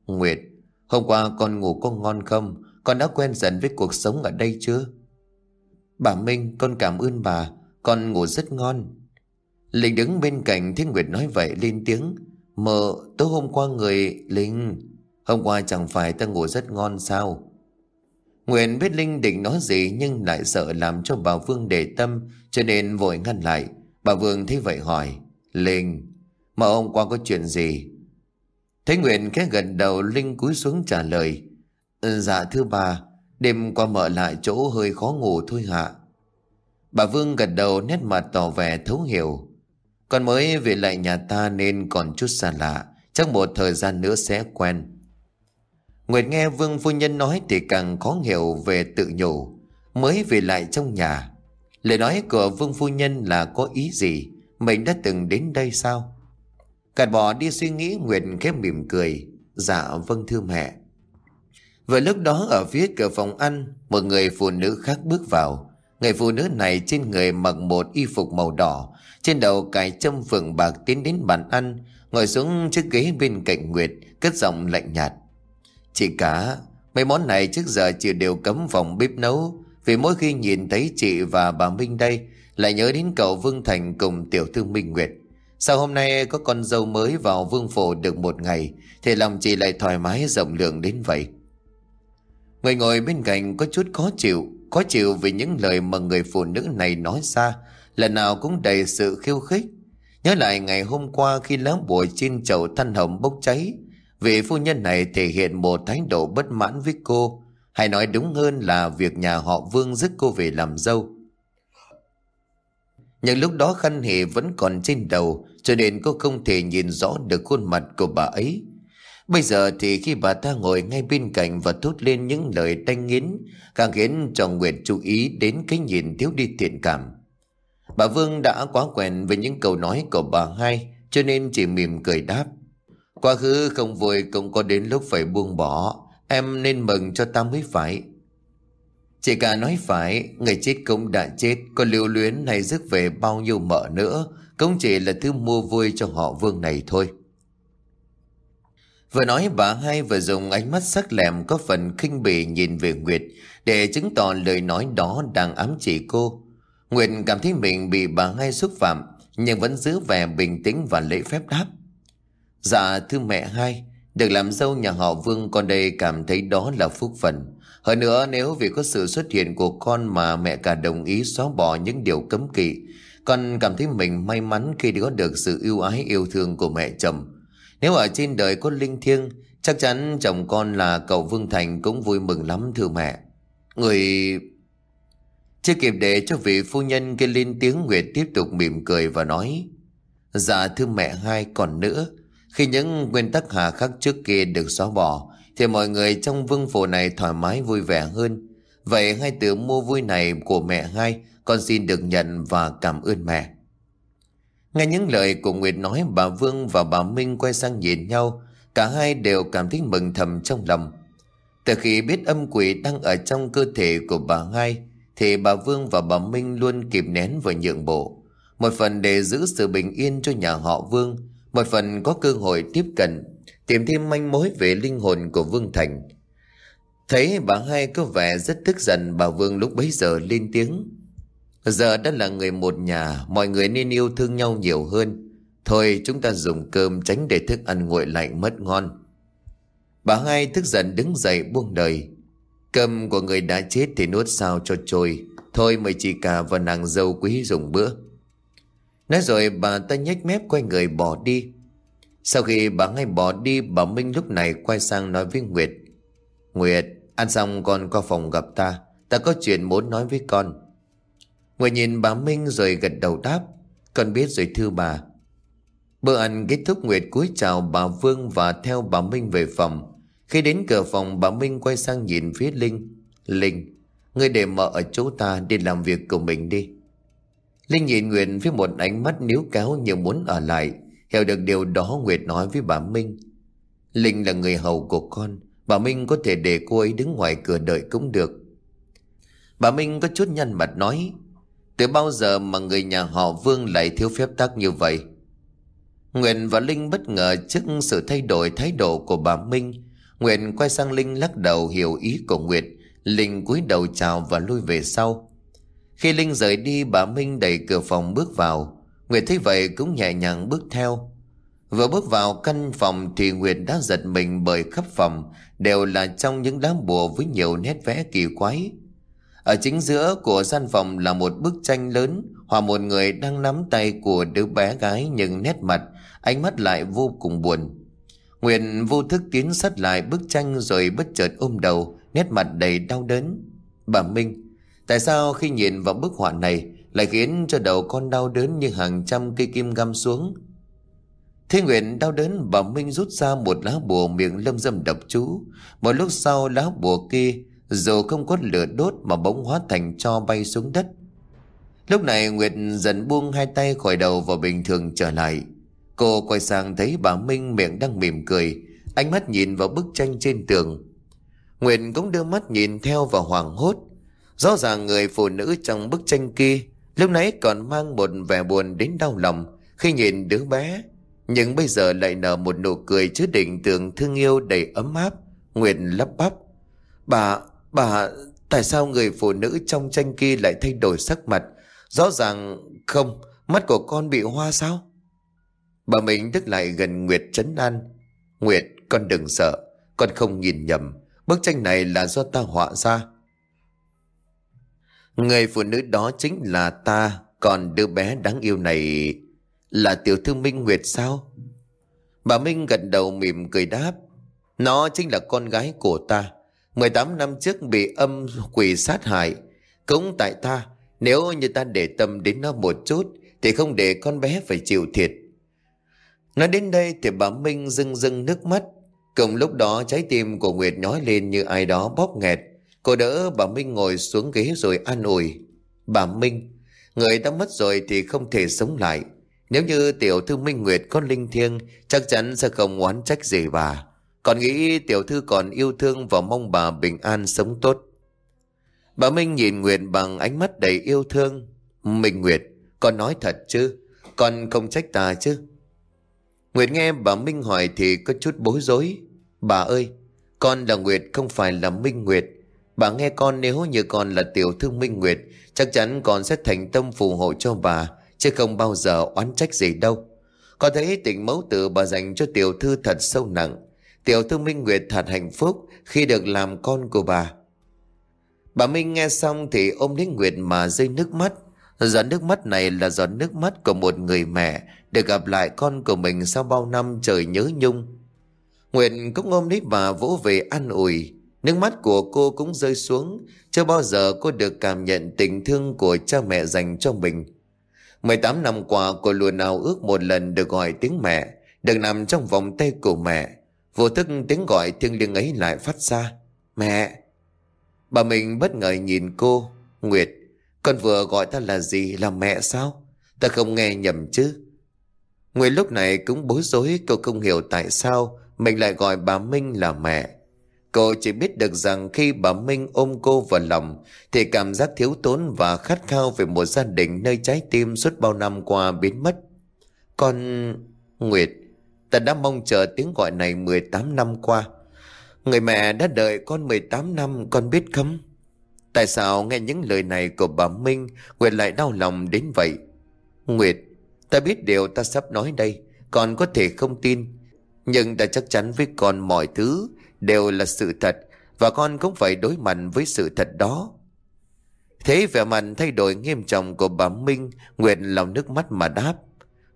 S1: Nguyệt, Hôm qua con ngủ có ngon không? Con đã quen dần với cuộc sống ở đây chưa? Bà Minh, con cảm ơn bà. Con ngủ rất ngon. Linh đứng bên cạnh thấy Nguyệt nói vậy lên tiếng. Mợ, tối hôm qua người, Linh, Hôm qua chẳng phải ta ngủ rất ngon sao? Nguyệt biết Linh định nói gì Nhưng lại sợ làm cho bà Vương để tâm Cho nên vội ngăn lại Bà Vương thấy vậy hỏi Linh Mà hôm qua có chuyện gì Thấy Nguyệt khẽ gần đầu Linh cúi xuống trả lời. Ừ, dạ thưa bà, đêm qua mở lại chỗ hơi khó ngủ thôi hạ. Bà Vương gật đầu nét mặt tỏ vẻ thấu hiểu. Con mới về lại nhà ta nên còn chút xa lạ, chắc một thời gian nữa sẽ quen. Nguyệt nghe Vương Phu Nhân nói thì càng khó hiểu về tự nhủ, mới về lại trong nhà. Lời nói của Vương Phu Nhân là có ý gì? Mình đã từng đến đây sao? Cạt bỏ đi suy nghĩ Nguyệt khép mỉm cười. Dạ vâng thưa mẹ. Vừa lúc đó ở phía cửa phòng ăn, một người phụ nữ khác bước vào. Người phụ nữ này trên người mặc một y phục màu đỏ, trên đầu cài châm phượng bạc tiến đến bàn ăn, ngồi xuống chiếc ghế bên cạnh Nguyệt, cất giọng lạnh nhạt. Chị cả, mấy món này trước giờ chị đều cấm vòng bếp nấu, vì mỗi khi nhìn thấy chị và bà Minh đây, lại nhớ đến cậu Vương Thành cùng tiểu thư Minh Nguyệt. Sao hôm nay có con dâu mới vào vương phủ được một ngày, thì lòng chị lại thoải mái rộng lượng đến vậy? Người ngồi bên cạnh có chút khó chịu, khó chịu vì những lời mà người phụ nữ này nói ra, lần nào cũng đầy sự khiêu khích. Nhớ lại ngày hôm qua khi lá bùa trên chậu than hồng bốc cháy, vị phu nhân này thể hiện một thái độ bất mãn với cô, hay nói đúng hơn là việc nhà họ Vương dứt cô về làm dâu. Nhưng lúc đó khăn hề vẫn còn trên đầu, cho nên cô không thể nhìn rõ được khuôn mặt của bà ấy. Bây giờ thì khi bà ta ngồi ngay bên cạnh và thốt lên những lời đanh nghiến, càng khiến cho Nguyệt chú ý đến cái nhìn thiếu đi thiện cảm. Bà Vương đã quá quen với những câu nói của bà hai, cho nên chỉ mỉm cười đáp. Quá khứ không vui cũng có đến lúc phải buông bỏ, em nên mừng cho ta mới phải. Chị cả nói phải, người chết cũng đã chết, còn lưu luyến hay rước về bao nhiêu mợ nữa, cũng chỉ là thứ mua vui cho họ Vương này thôi. Vừa nói bà hai vừa dùng ánh mắt sắc lẹm có phần khinh bỉ nhìn về Nguyệt để chứng tỏ lời nói đó đang ám chỉ cô. Nguyệt cảm thấy mình bị bà hai xúc phạm nhưng vẫn giữ vẻ bình tĩnh và lễ phép đáp. Dạ thưa mẹ hai, được làm dâu nhà họ Vương con đây cảm thấy đó là phúc phần. Hơn nữa nếu vì có sự xuất hiện của con mà mẹ cả đồng ý xóa bỏ những điều cấm kỵ, con cảm thấy mình may mắn khi có được sự yêu ái yêu thương của mẹ chồng. Nếu ở trên đời có linh thiêng, chắc chắn chồng con là cậu Vương Thành cũng vui mừng lắm thưa mẹ. Người... Chưa kịp để cho vị phu nhân kia lên tiếng Nguyệt tiếp tục mỉm cười và nói Dạ thưa mẹ hai còn nữa khi những nguyên tắc hà khắc trước kia được xóa bỏ, Thì mọi người trong vương phủ này thoải mái vui vẻ hơn. Vậy hai từ mua vui này của mẹ hai Con xin được nhận và cảm ơn mẹ. Nghe những lời của Nguyệt nói, bà Vương và bà Minh quay sang nhìn nhau. Cả hai đều cảm thấy mừng thầm trong lòng. Từ khi biết âm quỷ đang ở trong cơ thể của bà hai, Thì bà Vương và bà Minh luôn kìm nén và nhượng bộ. Một phần để giữ sự bình yên cho nhà họ Vương một phần có cơ hội tiếp cận Tìm thêm manh mối về linh hồn của Vương Thành Thấy bà hai có vẻ rất tức giận Bà Vương lúc bấy giờ lên tiếng Giờ đã là người một nhà, mọi người nên yêu thương nhau nhiều hơn. Thôi chúng ta dùng cơm tránh để thức ăn nguội lạnh mất ngon. Bà hai tức giận đứng dậy buông đời. Cơm của người đã chết thì nuốt sao cho trôi. Thôi mời chị cả và nàng dâu quý dùng bữa. Nói rồi bà ta nhếch mép quay người bỏ đi. Sau khi bà ngay bỏ đi, bà Minh lúc này quay sang nói với Nguyệt. Nguyệt, ăn xong con qua phòng gặp ta. Ta có chuyện muốn nói với con. Nguyệt nhìn bà Minh rồi gật đầu đáp Con biết rồi thưa bà Bữa ăn kết thúc Nguyệt cúi chào bà Vương Và theo bà Minh về phòng Khi đến cửa phòng bà Minh quay sang nhìn phía Linh Linh Ngươi để mở ở chỗ ta đi làm việc của mình đi Linh nhìn Nguyệt với một ánh mắt níu kéo như muốn ở lại, Hiểu được điều đó Nguyệt nói với bà Minh Linh là người hầu của con, Bà Minh có thể để cô ấy đứng ngoài cửa đợi cũng được Bà Minh có chút nhăn mặt nói, từ bao giờ mà người nhà họ Vương lại thiếu phép tắc như vậy? Nguyện và Linh bất ngờ trước sự thay đổi thái độ của bà Minh. Nguyện quay sang Linh lắc đầu hiểu ý của Nguyệt. Linh cúi đầu chào và lui về sau. Khi Linh rời đi bà Minh đẩy cửa phòng bước vào. Nguyệt thấy vậy cũng nhẹ nhàng bước theo. Vừa bước vào căn phòng thì Nguyệt đã giật mình bởi khắp phòng đều là trong những đám bùa với nhiều nét vẽ kỳ quái. Ở chính giữa của gian phòng là một bức tranh lớn Hòa một người đang nắm tay của đứa bé gái nhưng nét mặt Ánh mắt lại vô cùng buồn Nguyệt vô thức tiến sát lại bức tranh rồi bất chợt ôm đầu, nét mặt đầy đau đớn. Bà Minh, tại sao khi nhìn vào bức họa này lại khiến cho đầu con đau đớn như hàng trăm cây kim găm xuống? Thế Nguyệt đau đớn bà Minh rút ra một lá bùa miệng lâm dâm độc chú. Một lúc sau lá bùa kia dù không có lửa đốt mà bỗng hóa thành cho bay xuống đất. Lúc này Nguyệt dần buông hai tay khỏi đầu và bình thường trở lại. Cô quay sang thấy bà Minh miệng đang mỉm cười, ánh mắt nhìn vào bức tranh trên tường. Nguyệt cũng đưa mắt nhìn theo và hoảng hốt. Rõ ràng người phụ nữ trong bức tranh kia lúc nãy còn mang một vẻ buồn đến đau lòng khi nhìn đứa bé. Nhưng bây giờ lại nở một nụ cười chứa đỉnh tưởng thương yêu đầy ấm áp. Nguyệt lắp bắp. Bà, bà, tại sao người phụ nữ trong tranh kia lại thay đổi sắc mặt? Rõ ràng không, mắt của con bị hoa sao? Bà mình tức lại gần Nguyệt chấn an. Nguyệt, con đừng sợ, con không nhìn nhầm. Bức tranh này là do ta họa ra. Người phụ nữ đó chính là ta, còn đứa bé đáng yêu này là tiểu thư Minh Nguyệt sao? Bà Minh gật đầu mỉm cười đáp. Nó chính là con gái của ta. 18 năm trước bị âm quỷ sát hại. Cũng tại ta, nếu như ta để tâm đến nó một chút, thì không để con bé phải chịu thiệt. Nói đến đây thì bà Minh rưng rưng nước mắt. Cùng lúc đó trái tim của Nguyệt nhói lên như ai đó bóp nghẹt. Cô đỡ bà Minh ngồi xuống ghế rồi an ủi. Bà Minh, người đã mất rồi thì không thể sống lại. Nếu như tiểu thư Minh Nguyệt có linh thiêng, chắc chắn sẽ không oán trách gì bà. Còn nghĩ tiểu thư còn yêu thương và mong bà bình an sống tốt. Bà Minh nhìn Nguyệt bằng ánh mắt đầy yêu thương. Minh Nguyệt, con nói thật chứ? Con không trách ta chứ? Nguyệt nghe bà Minh hỏi thì có chút bối rối. Bà ơi, con là Nguyệt không phải là Minh Nguyệt. Bà nghe con nếu như con là tiểu thư Minh Nguyệt, chắc chắn con sẽ thành tâm phù hộ cho bà, chứ không bao giờ oán trách gì đâu. Con thấy tình mẫu tử bà dành cho tiểu thư thật sâu nặng. Tiểu thư Minh Nguyệt thật hạnh phúc khi được làm con của bà. Bà Minh nghe xong thì ôm lấy Nguyệt mà rơi nước mắt. Giọt nước mắt này là giọt nước mắt của một người mẹ được gặp lại con của mình sau bao năm trời nhớ nhung. Nguyệt cũng ôm lấy bà vỗ về an ủi. Nước mắt của cô cũng rơi xuống. Chưa bao giờ cô được cảm nhận tình thương của cha mẹ dành cho mình. 18 năm qua cô luôn ao ước một lần được gọi tiếng mẹ, được nằm trong vòng tay của mẹ. Vô thức tiếng gọi thiêng liêng ấy lại phát ra. Mẹ! Bà mình bất ngờ nhìn cô. Nguyệt, con vừa gọi ta là gì? Là mẹ sao? Ta không nghe nhầm chứ? Nguyệt lúc này cũng bối rối cô không hiểu tại sao mình lại gọi bà Minh là mẹ. Cô chỉ biết được rằng khi bà Minh ôm cô vào lòng thì cảm giác thiếu tốn và khát khao về một gia đình nơi trái tim suốt bao năm qua biến mất. Con... Nguyệt, ta đã mong chờ tiếng gọi này 18 năm qua. Người mẹ đã đợi con 18 năm con biết không? Tại sao nghe những lời này của bà Minh Nguyệt lại đau lòng đến vậy? Nguyệt, ta biết điều ta sắp nói đây Con có thể không tin Nhưng ta chắc chắn với con mọi thứ Đều là sự thật Và con cũng phải đối mặt với sự thật đó Thế vẻ mặt thay đổi nghiêm trọng của bà Minh Nguyệt lòng nước mắt mà đáp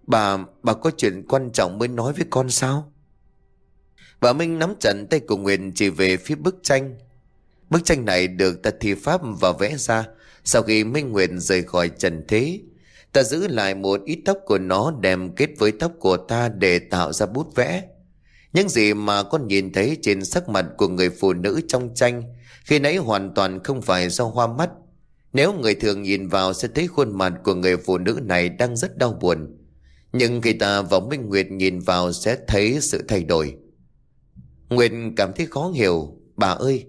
S1: Bà, bà có chuyện quan trọng mới nói với con sao? Bà Minh nắm chặt tay của Nguyệt chỉ về phía bức tranh. Bức tranh này được ta thi pháp và vẽ ra sau khi Minh Nguyệt rời khỏi trần thế. Ta giữ lại một ít tóc của nó đem kết với tóc của ta để tạo ra bút vẽ. Những gì mà con nhìn thấy trên sắc mặt của người phụ nữ trong tranh khi nãy hoàn toàn không phải do hoa mắt. Nếu người thường nhìn vào sẽ thấy khuôn mặt của người phụ nữ này đang rất đau buồn. Nhưng khi ta vào Minh Nguyệt nhìn vào sẽ thấy sự thay đổi. Nguyệt cảm thấy khó hiểu. Bà ơi,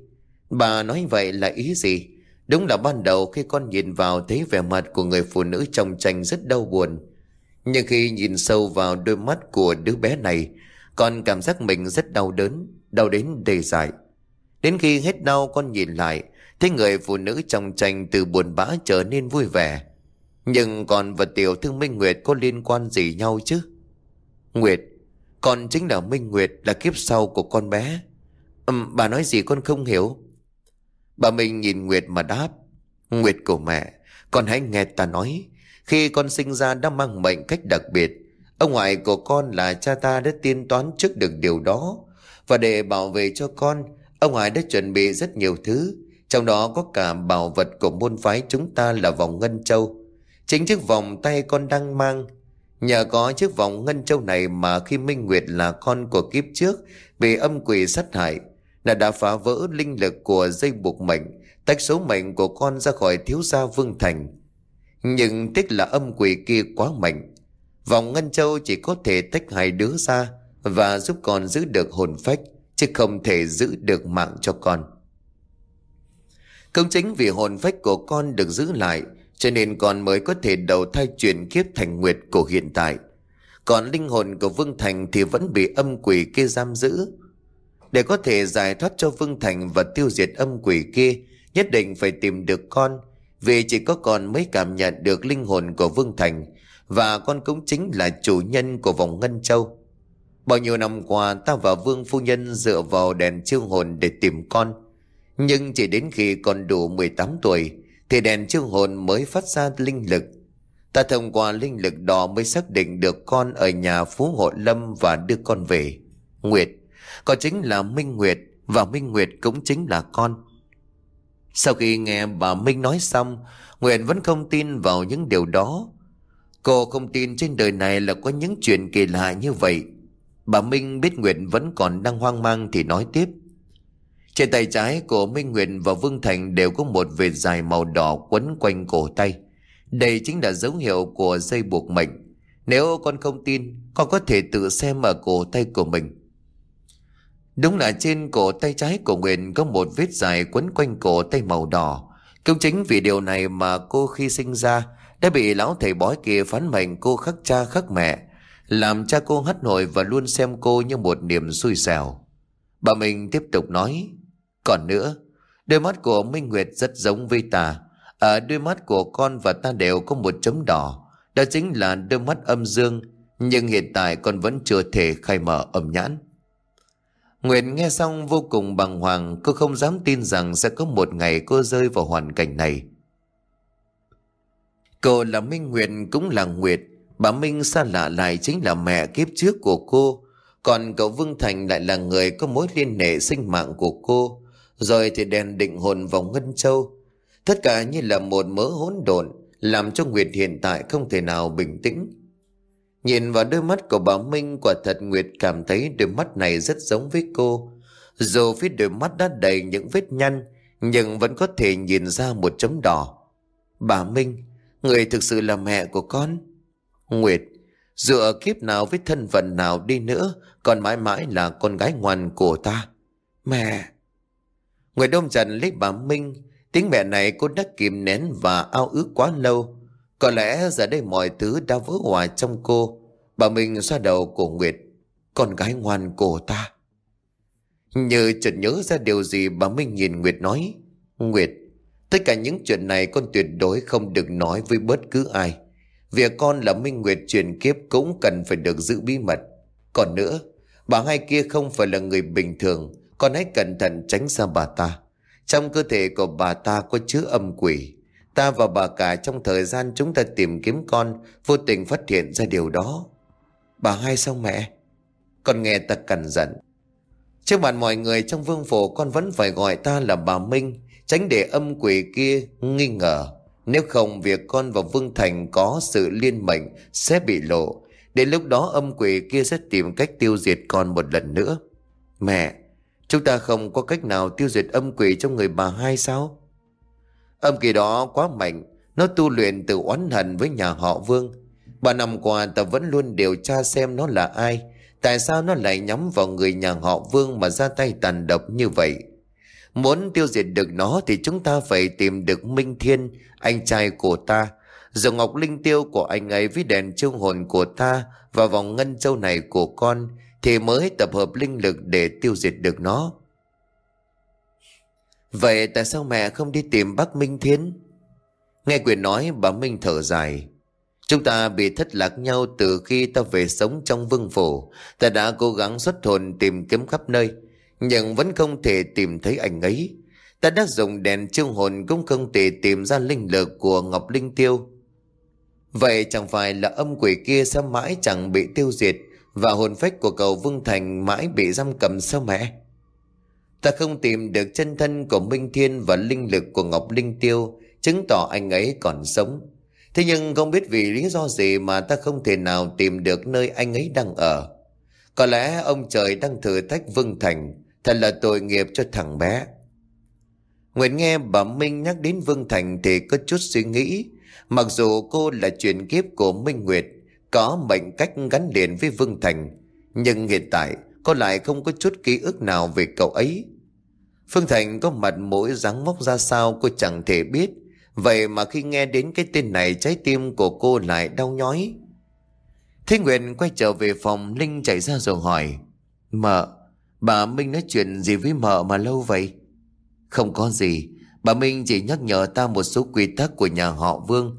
S1: bà nói vậy là ý gì? Đúng là ban đầu khi con nhìn vào thấy vẻ mặt của người phụ nữ trong tranh rất đau buồn. Nhưng khi nhìn sâu vào đôi mắt của đứa bé này, con cảm giác mình rất đau đớn, đau đến đầy dại. Đến khi hết đau con nhìn lại, thấy người phụ nữ trong tranh từ buồn bã trở nên vui vẻ. Nhưng còn và tiểu thương Minh Nguyệt có liên quan gì nhau chứ? Nguyệt, con chính là Minh Nguyệt là kiếp sau của con bé. Uhm, bà nói gì con không hiểu. Bà Minh nhìn Nguyệt mà đáp. Nguyệt của mẹ, con hãy nghe ta nói. Khi con sinh ra đã mang mệnh cách đặc biệt. Ông ngoại của con là cha ta đã tiên toán trước được điều đó. Và để bảo vệ cho con, ông ngoại đã chuẩn bị rất nhiều thứ. Trong đó có cả bảo vật của môn phái chúng ta là vòng ngân châu. Chính chiếc vòng tay con đang mang. Nhờ có chiếc vòng ngân châu này mà khi Minh Nguyệt là con của kiếp trước bị âm quỷ sát hại, là đã phá vỡ linh lực của dây buộc mệnh, tách số mệnh của con ra khỏi thiếu gia Vương Thành. Nhưng tiếc là âm quỷ kia quá mạnh. Vòng ngân châu chỉ có thể tách hai đứa ra và giúp con giữ được hồn phách, chứ không thể giữ được mạng cho con. Công chính vì hồn phách của con được giữ lại, cho nên con mới có thể đầu thai chuyển kiếp thành nguyệt của hiện tại. Còn linh hồn của Vương Thành thì vẫn bị âm quỷ kia giam giữ. Để có thể giải thoát cho Vương Thành và tiêu diệt âm quỷ kia, nhất định phải tìm được con, vì chỉ có con mới cảm nhận được linh hồn của Vương Thành, và con cũng chính là chủ nhân của vòng Ngân Châu. Bao nhiêu năm qua ta và Vương Phu Nhân dựa vào đèn chiêu hồn để tìm con, nhưng chỉ đến khi còn đủ 18 tuổi thì đèn chiêu hồn mới phát ra linh lực. Ta thông qua linh lực đó mới xác định được con ở nhà Phú Hộ Lâm và đưa con về. Nguyệt, có chính là Minh Nguyệt và Minh Nguyệt cũng chính là con. Sau khi nghe bà Minh nói xong, Nguyệt vẫn không tin vào những điều đó. Cô không tin trên đời này là có những chuyện kỳ lạ như vậy. Bà Minh biết Nguyệt vẫn còn đang hoang mang thì nói tiếp. Trên tay trái của Minh Nguyệt và Vương Thành đều có một vệt dài màu đỏ quấn quanh cổ tay. Đây chính là dấu hiệu của dây buộc mệnh. Nếu con không tin, con có thể tự xem ở cổ tay của mình. Đúng là trên cổ tay trái của Nguyện có một vết dài quấn quanh cổ tay màu đỏ. Cũng chính vì điều này mà cô khi sinh ra đã bị lão thầy bói kia phán mệnh cô khắc cha khắc mẹ, làm cha cô hất nổi và luôn xem cô như một niềm xui xẻo. Bà mình tiếp tục nói, còn nữa, đôi mắt của Minh Nguyệt rất giống với ta. Ở đôi mắt của con và ta đều có một chấm đỏ. Đó chính là đôi mắt âm dương. Nhưng hiện tại con vẫn chưa thể khai mở âm nhãn. Nguyệt nghe xong vô cùng bàng hoàng. Cô không dám tin rằng sẽ có một ngày cô rơi vào hoàn cảnh này. Cô là Minh Nguyệt cũng là Nguyệt. Bà Minh xa lạ lại chính là mẹ kiếp trước của cô. Còn cậu Vương Thành lại là người có mối liên hệ sinh mạng của cô. Rồi thì đèn định hồn vòng Ngân Châu. Tất cả như là một mớ hỗn độn, làm cho Nguyệt hiện tại không thể nào bình tĩnh. Nhìn vào đôi mắt của bà Minh quả thật Nguyệt cảm thấy đôi mắt này rất giống với cô. Dù phía đôi mắt đã đầy những vết nhăn, nhưng vẫn có thể nhìn ra một chấm đỏ. Bà Minh, người thực sự là mẹ của con. Nguyệt, dù ở kiếp nào với thân phận nào đi nữa, còn mãi mãi là con gái ngoan của ta. Mẹ! Người đông dần lấy bà Minh, tiếng mẹ này cô đã kìm nén và ao ước quá lâu. Có lẽ giờ đây mọi thứ đã vỡ hòa trong cô. Bà Minh xoa đầu của Nguyệt, con gái ngoan của ta. Như chợt nhớ ra điều gì bà Minh nhìn Nguyệt nói. Nguyệt, tất cả những chuyện này con tuyệt đối không được nói với bất cứ ai. Việc con là Minh Nguyệt truyền kiếp cũng cần phải được giữ bí mật. Còn nữa, bà hai kia không phải là người bình thường, con hãy cẩn thận tránh xa bà ta. Trong cơ thể của bà ta có chứa âm quỷ. Ta và bà cả trong thời gian chúng ta tìm kiếm con, vô tình phát hiện ra điều đó. Bà hai sao mẹ? Con nghe ta cẩn giận. Trước mặt mọi người trong vương phủ con vẫn phải gọi ta là bà Minh, tránh để âm quỷ kia nghi ngờ. Nếu không việc con và Vương Thành có sự liên mệnh sẽ bị lộ. Đến lúc đó âm quỷ kia sẽ tìm cách tiêu diệt con một lần nữa. Mẹ, Chúng ta không có cách nào tiêu diệt âm quỷ trong người bà hai sao? Âm quỷ đó quá mạnh, nó tu luyện từ oán hận với nhà họ Vương. Ba năm qua ta vẫn luôn điều tra xem nó là ai, tại sao nó lại nhắm vào người nhà họ Vương mà ra tay tàn độc như vậy. Muốn tiêu diệt được nó thì chúng ta phải tìm được Minh Thiên, anh trai của ta, dùng ngọc linh tiêu của anh ấy với đèn chiêu hồn của ta và vòng ngân châu này của con thì mới tập hợp linh lực để tiêu diệt được nó. Vậy tại sao mẹ không đi tìm bác Minh Thiên? Nghe quyền nói bà Minh thở dài. Chúng ta bị thất lạc nhau từ khi ta về sống trong vương phủ. Ta đã cố gắng xuất hồn tìm kiếm khắp nơi, nhưng vẫn không thể tìm thấy anh ấy. Ta đã dùng đèn chiêu hồn cũng không thể tìm ra linh lực của Ngọc Linh Tiêu. Vậy chẳng phải là âm quỷ kia sao mãi chẳng bị tiêu diệt Và hồn phách của Cầu Vương Thành mãi bị giam cầm sao mẹ Ta không tìm được chân thân của Minh Thiên và linh lực của Ngọc Linh Tiêu, Chứng tỏ anh ấy còn sống Thế nhưng không biết vì lý do gì mà ta không thể nào tìm được nơi anh ấy đang ở Có lẽ ông trời đang thử thách Vương Thành Thật là tội nghiệp cho thằng bé. Nguyệt nghe bà Minh nhắc đến Vương Thành thì có chút suy nghĩ. Mặc dù cô là truyền kiếp của Minh Nguyệt Có mệnh cách gắn liền với Vương Thành Nhưng hiện tại cô lại không có chút ký ức nào về cậu ấy. Phương Thành có mặt mũi dáng móc ra sao cô chẳng thể biết. Vậy mà khi nghe đến cái tên này trái tim của cô lại đau nhói. Thế Nguyệt quay trở về phòng Linh chạy ra rồi hỏi Mợ, bà Minh nói chuyện gì với mợ mà lâu vậy? Không có gì Bà Minh chỉ nhắc nhở ta một số quy tắc của nhà họ Vương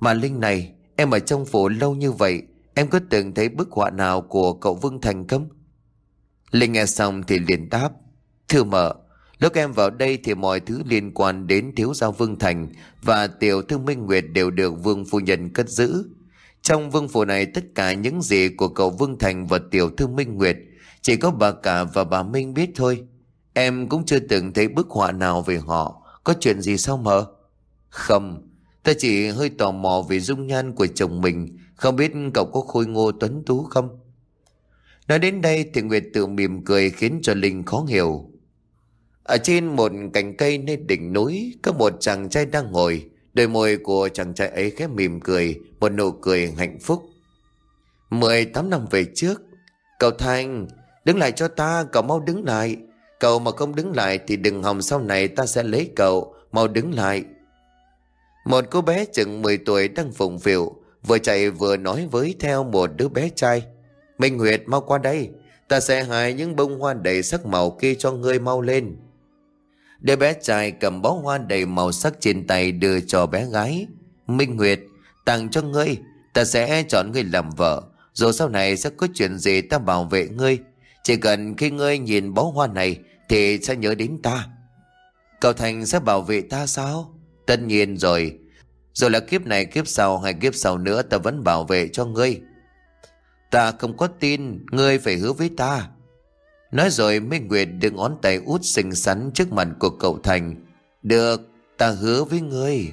S1: Mà Linh này, Em ở trong phủ lâu như vậy, Em có từng thấy bức họa nào của cậu Vương Thành không? Linh nghe xong thì liền đáp, Thưa mợ, Lúc em vào đây thì mọi thứ liên quan đến thiếu gia Vương Thành Và tiểu thư Minh Nguyệt đều được Vương Phu Nhân cất giữ Trong vương phủ này tất cả những gì của cậu Vương Thành và tiểu thư Minh Nguyệt chỉ có bà cả và bà Minh biết thôi. Em cũng chưa từng thấy bức họa nào về họ. Có chuyện gì sao mợ Không. Ta chỉ hơi tò mò về dung nhan của chồng mình. Không biết cậu có khôi ngô tuấn tú không? Nói đến đây thì Nguyệt tự mỉm cười khiến cho Linh khó hiểu. Ở trên một cành cây nơi đỉnh núi, Có một chàng trai đang ngồi. Đôi môi của chàng trai ấy khẽ mỉm cười, Một nụ cười hạnh phúc. Mười tám năm về trước, Cậu Thanh Đứng lại cho ta Cậu mau đứng lại Cậu mà không đứng lại thì đừng hòng sau này ta sẽ lấy cậu, mau đứng lại. Một cô bé chừng 10 tuổi đang phụng phiểu, vừa chạy vừa nói với theo một đứa bé trai. Minh Nguyệt mau qua đây, ta sẽ hái những bông hoa đầy sắc màu kia cho ngươi mau lên. Đứa bé trai cầm bó hoa đầy màu sắc trên tay đưa cho bé gái. Minh Nguyệt, tặng cho ngươi, ta sẽ chọn ngươi làm vợ. Rồi sau này sẽ có chuyện gì ta bảo vệ ngươi. Chỉ cần khi ngươi nhìn bó hoa này thì sẽ nhớ đến ta. Cậu Thành sẽ bảo vệ ta sao? Tất nhiên rồi. Rồi là kiếp này kiếp sau hay kiếp sau nữa, Ta vẫn bảo vệ cho ngươi. Ta không có tin Ngươi phải hứa với ta. Nói rồi Minh Nguyệt đưa ngón tay út xinh xắn trước mặt của cậu Thành. Được, Ta hứa với ngươi.